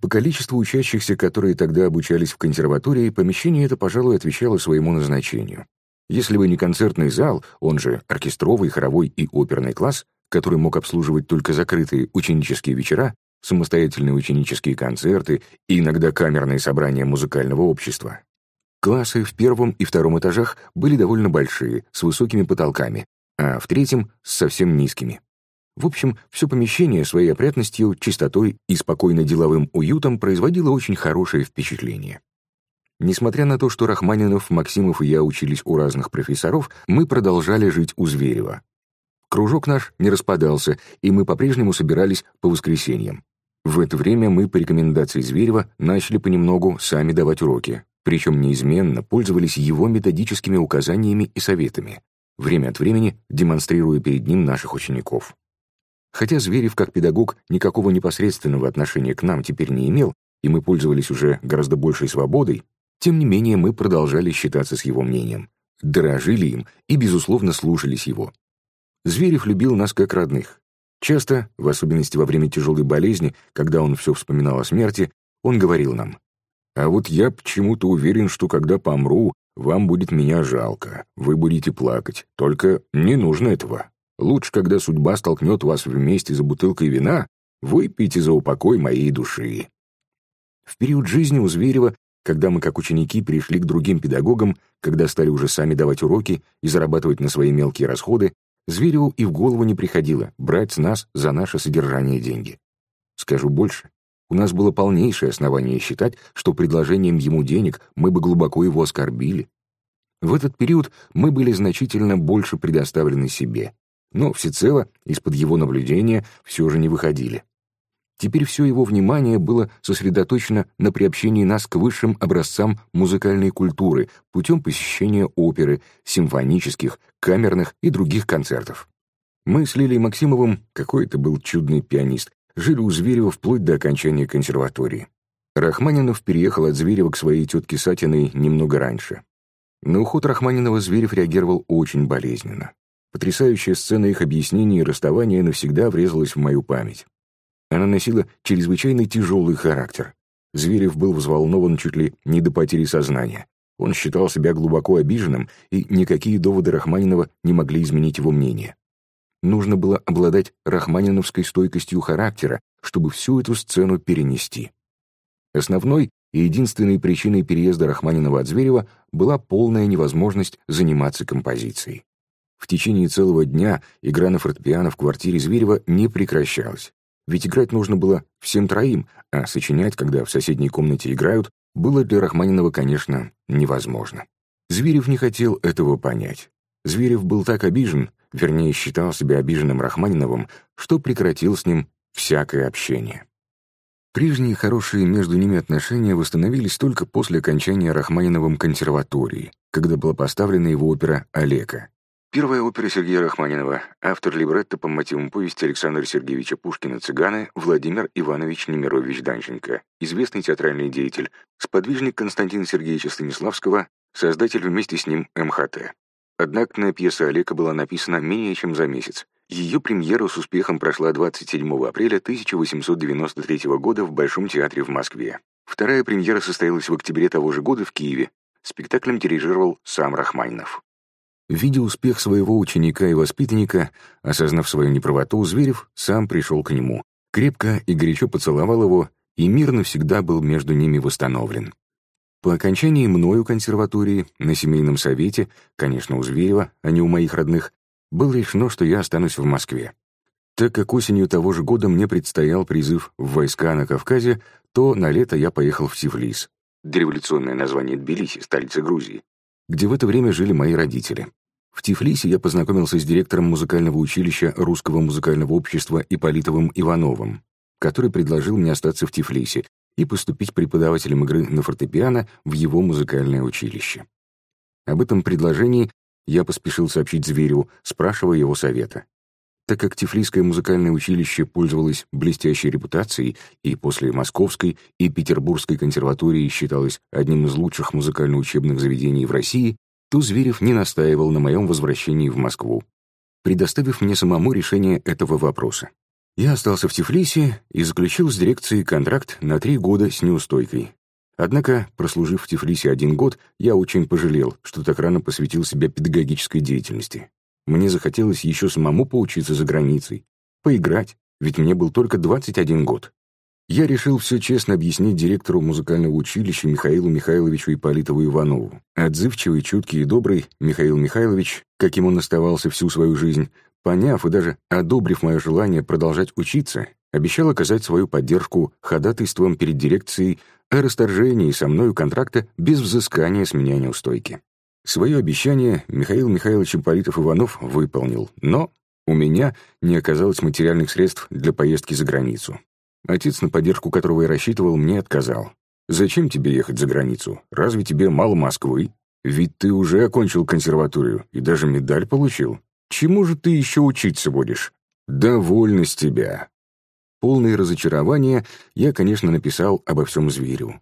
По количеству учащихся, которые тогда обучались в консерватории, помещение это, пожалуй, отвечало своему назначению. Если бы не концертный зал, он же оркестровый, хоровой и оперный класс, который мог обслуживать только закрытые ученические вечера, самостоятельные ученические концерты и иногда камерные собрания музыкального общества. Классы в первом и втором этажах были довольно большие, с высокими потолками, а в третьем — с совсем низкими. В общем, все помещение своей опрятностью, чистотой и спокойно деловым уютом производило очень хорошее впечатление. Несмотря на то, что Рахманинов, Максимов и я учились у разных профессоров, мы продолжали жить у Зверева. Кружок наш не распадался, и мы по-прежнему собирались по воскресеньям. В это время мы по рекомендации Зверева начали понемногу сами давать уроки, причем неизменно пользовались его методическими указаниями и советами, время от времени демонстрируя перед ним наших учеников. Хотя Зверев как педагог никакого непосредственного отношения к нам теперь не имел, и мы пользовались уже гораздо большей свободой, тем не менее мы продолжали считаться с его мнением, дорожили им и, безусловно, слушались его. Зверев любил нас как родных. Часто, в особенности во время тяжелой болезни, когда он все вспоминал о смерти, он говорил нам, «А вот я почему-то уверен, что когда помру, вам будет меня жалко, вы будете плакать, только не нужно этого. Лучше, когда судьба столкнет вас вместе за бутылкой вина, выпейте за упокой моей души». В период жизни у Зверева, когда мы как ученики перешли к другим педагогам, когда стали уже сами давать уроки и зарабатывать на свои мелкие расходы, Звереву и в голову не приходило брать с нас за наше содержание деньги. Скажу больше, у нас было полнейшее основание считать, что предложением ему денег мы бы глубоко его оскорбили. В этот период мы были значительно больше предоставлены себе, но всецело из-под его наблюдения все же не выходили. Теперь все его внимание было сосредоточено на приобщении нас к высшим образцам музыкальной культуры путем посещения оперы, симфонических, камерных и других концертов. Мы с Лилией Максимовым, какой это был чудный пианист, жили у Зверева вплоть до окончания консерватории. Рахманинов переехал от Зверева к своей тетке Сатиной немного раньше. На уход Рахманинова Зверев реагировал очень болезненно. Потрясающая сцена их объяснений и расставания навсегда врезалась в мою память. Она носила чрезвычайно тяжелый характер. Зверев был взволнован чуть ли не до потери сознания. Он считал себя глубоко обиженным, и никакие доводы Рахманинова не могли изменить его мнение. Нужно было обладать рахманиновской стойкостью характера, чтобы всю эту сцену перенести. Основной и единственной причиной переезда Рахманинова от Зверева была полная невозможность заниматься композицией. В течение целого дня игра на фортепиано в квартире Зверева не прекращалась. Ведь играть нужно было всем троим, а сочинять, когда в соседней комнате играют, было для Рахманинова, конечно, невозможно. Зверев не хотел этого понять. Зверев был так обижен, вернее, считал себя обиженным Рахманиновым, что прекратил с ним всякое общение. Прежние хорошие между ними отношения восстановились только после окончания Рахманиновым консерватории, когда была поставлена его опера «Олега». Первая опера Сергея Рахманинова, автор либретто по мотивам повести Александра Сергеевича Пушкина «Цыганы» Владимир Иванович Немирович Данченко, известный театральный деятель, сподвижник Константина Сергеевича Станиславского, создатель вместе с ним МХТ. Однако пьеса Олега была написана менее чем за месяц. Ее премьера с успехом прошла 27 апреля 1893 года в Большом театре в Москве. Вторая премьера состоялась в октябре того же года в Киеве, Спектаклем дирижировал сам Рахманинов. Видя успех своего ученика и воспитанника, осознав свою неправоту, Зверев сам пришел к нему, крепко и горячо поцеловал его, и мир навсегда был между ними восстановлен. По окончании мною консерватории, на семейном совете, конечно, у Зверева, а не у моих родных, было решено, что я останусь в Москве. Так как осенью того же года мне предстоял призыв в войска на Кавказе, то на лето я поехал в Тифлис, дореволюционное название Тбилиси, столица Грузии, где в это время жили мои родители. В Тифлисе я познакомился с директором музыкального училища Русского музыкального общества Ипполитовым Ивановым, который предложил мне остаться в Тифлисе и поступить преподавателем игры на фортепиано в его музыкальное училище. Об этом предложении я поспешил сообщить Звереву, спрашивая его совета. Так как Тифлисское музыкальное училище пользовалось блестящей репутацией и после Московской и Петербургской консерватории считалось одним из лучших музыкально-учебных заведений в России, то Зверев не настаивал на моем возвращении в Москву, предоставив мне самому решение этого вопроса. Я остался в Тифлисе и заключил с дирекцией контракт на три года с неустойкой. Однако, прослужив в Тифлисе один год, я очень пожалел, что так рано посвятил себя педагогической деятельности. Мне захотелось еще самому поучиться за границей, поиграть, ведь мне был только 21 год. Я решил все честно объяснить директору музыкального училища Михаилу Михайловичу Ипполитову Иванову. Отзывчивый, чуткий и добрый Михаил Михайлович, каким он оставался всю свою жизнь, поняв и даже одобрив мое желание продолжать учиться, обещал оказать свою поддержку ходатайством перед дирекцией о расторжении со мною контракта без взыскания с меня неустойки. Свое обещание Михаил Михайлович Ипполитов-Иванов выполнил, но у меня не оказалось материальных средств для поездки за границу. Отец, на поддержку которого я рассчитывал, мне отказал. «Зачем тебе ехать за границу? Разве тебе мало Москвы? Ведь ты уже окончил консерваторию и даже медаль получил. Чему же ты еще учиться будешь? Довольно с тебя». Полное разочарование я, конечно, написал обо всем Зверю.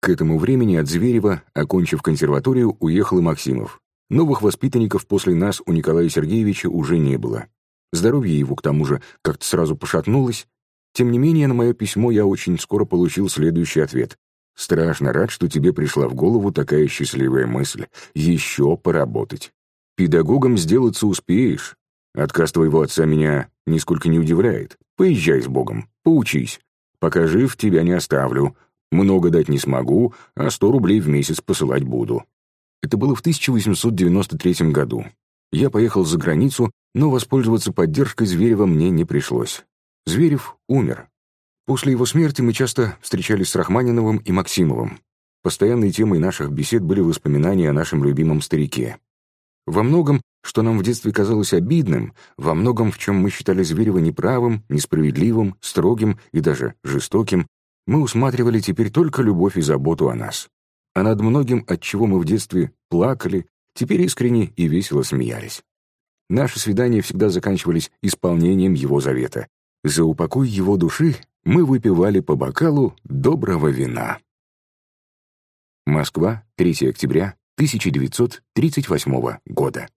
К этому времени от Зверева, окончив консерваторию, уехал и Максимов. Новых воспитанников после нас у Николая Сергеевича уже не было. Здоровье его, к тому же, как-то сразу пошатнулось, тем не менее, на мое письмо я очень скоро получил следующий ответ. «Страшно рад, что тебе пришла в голову такая счастливая мысль. Еще поработать. Педагогом сделаться успеешь. Отказ твоего отца меня нисколько не удивляет. Поезжай с Богом, поучись. Пока жив, тебя не оставлю. Много дать не смогу, а сто рублей в месяц посылать буду». Это было в 1893 году. Я поехал за границу, но воспользоваться поддержкой Зверева мне не пришлось. Зверев умер. После его смерти мы часто встречались с Рахманиновым и Максимовым. Постоянной темой наших бесед были воспоминания о нашем любимом старике. Во многом, что нам в детстве казалось обидным, во многом, в чем мы считали Зверева неправым, несправедливым, строгим и даже жестоким, мы усматривали теперь только любовь и заботу о нас. А над многим, от чего мы в детстве плакали, теперь искренне и весело смеялись. Наши свидания всегда заканчивались исполнением его завета за упокой его души мы выпивали по бокалу доброго вина. Москва, 3 октября 1938 года.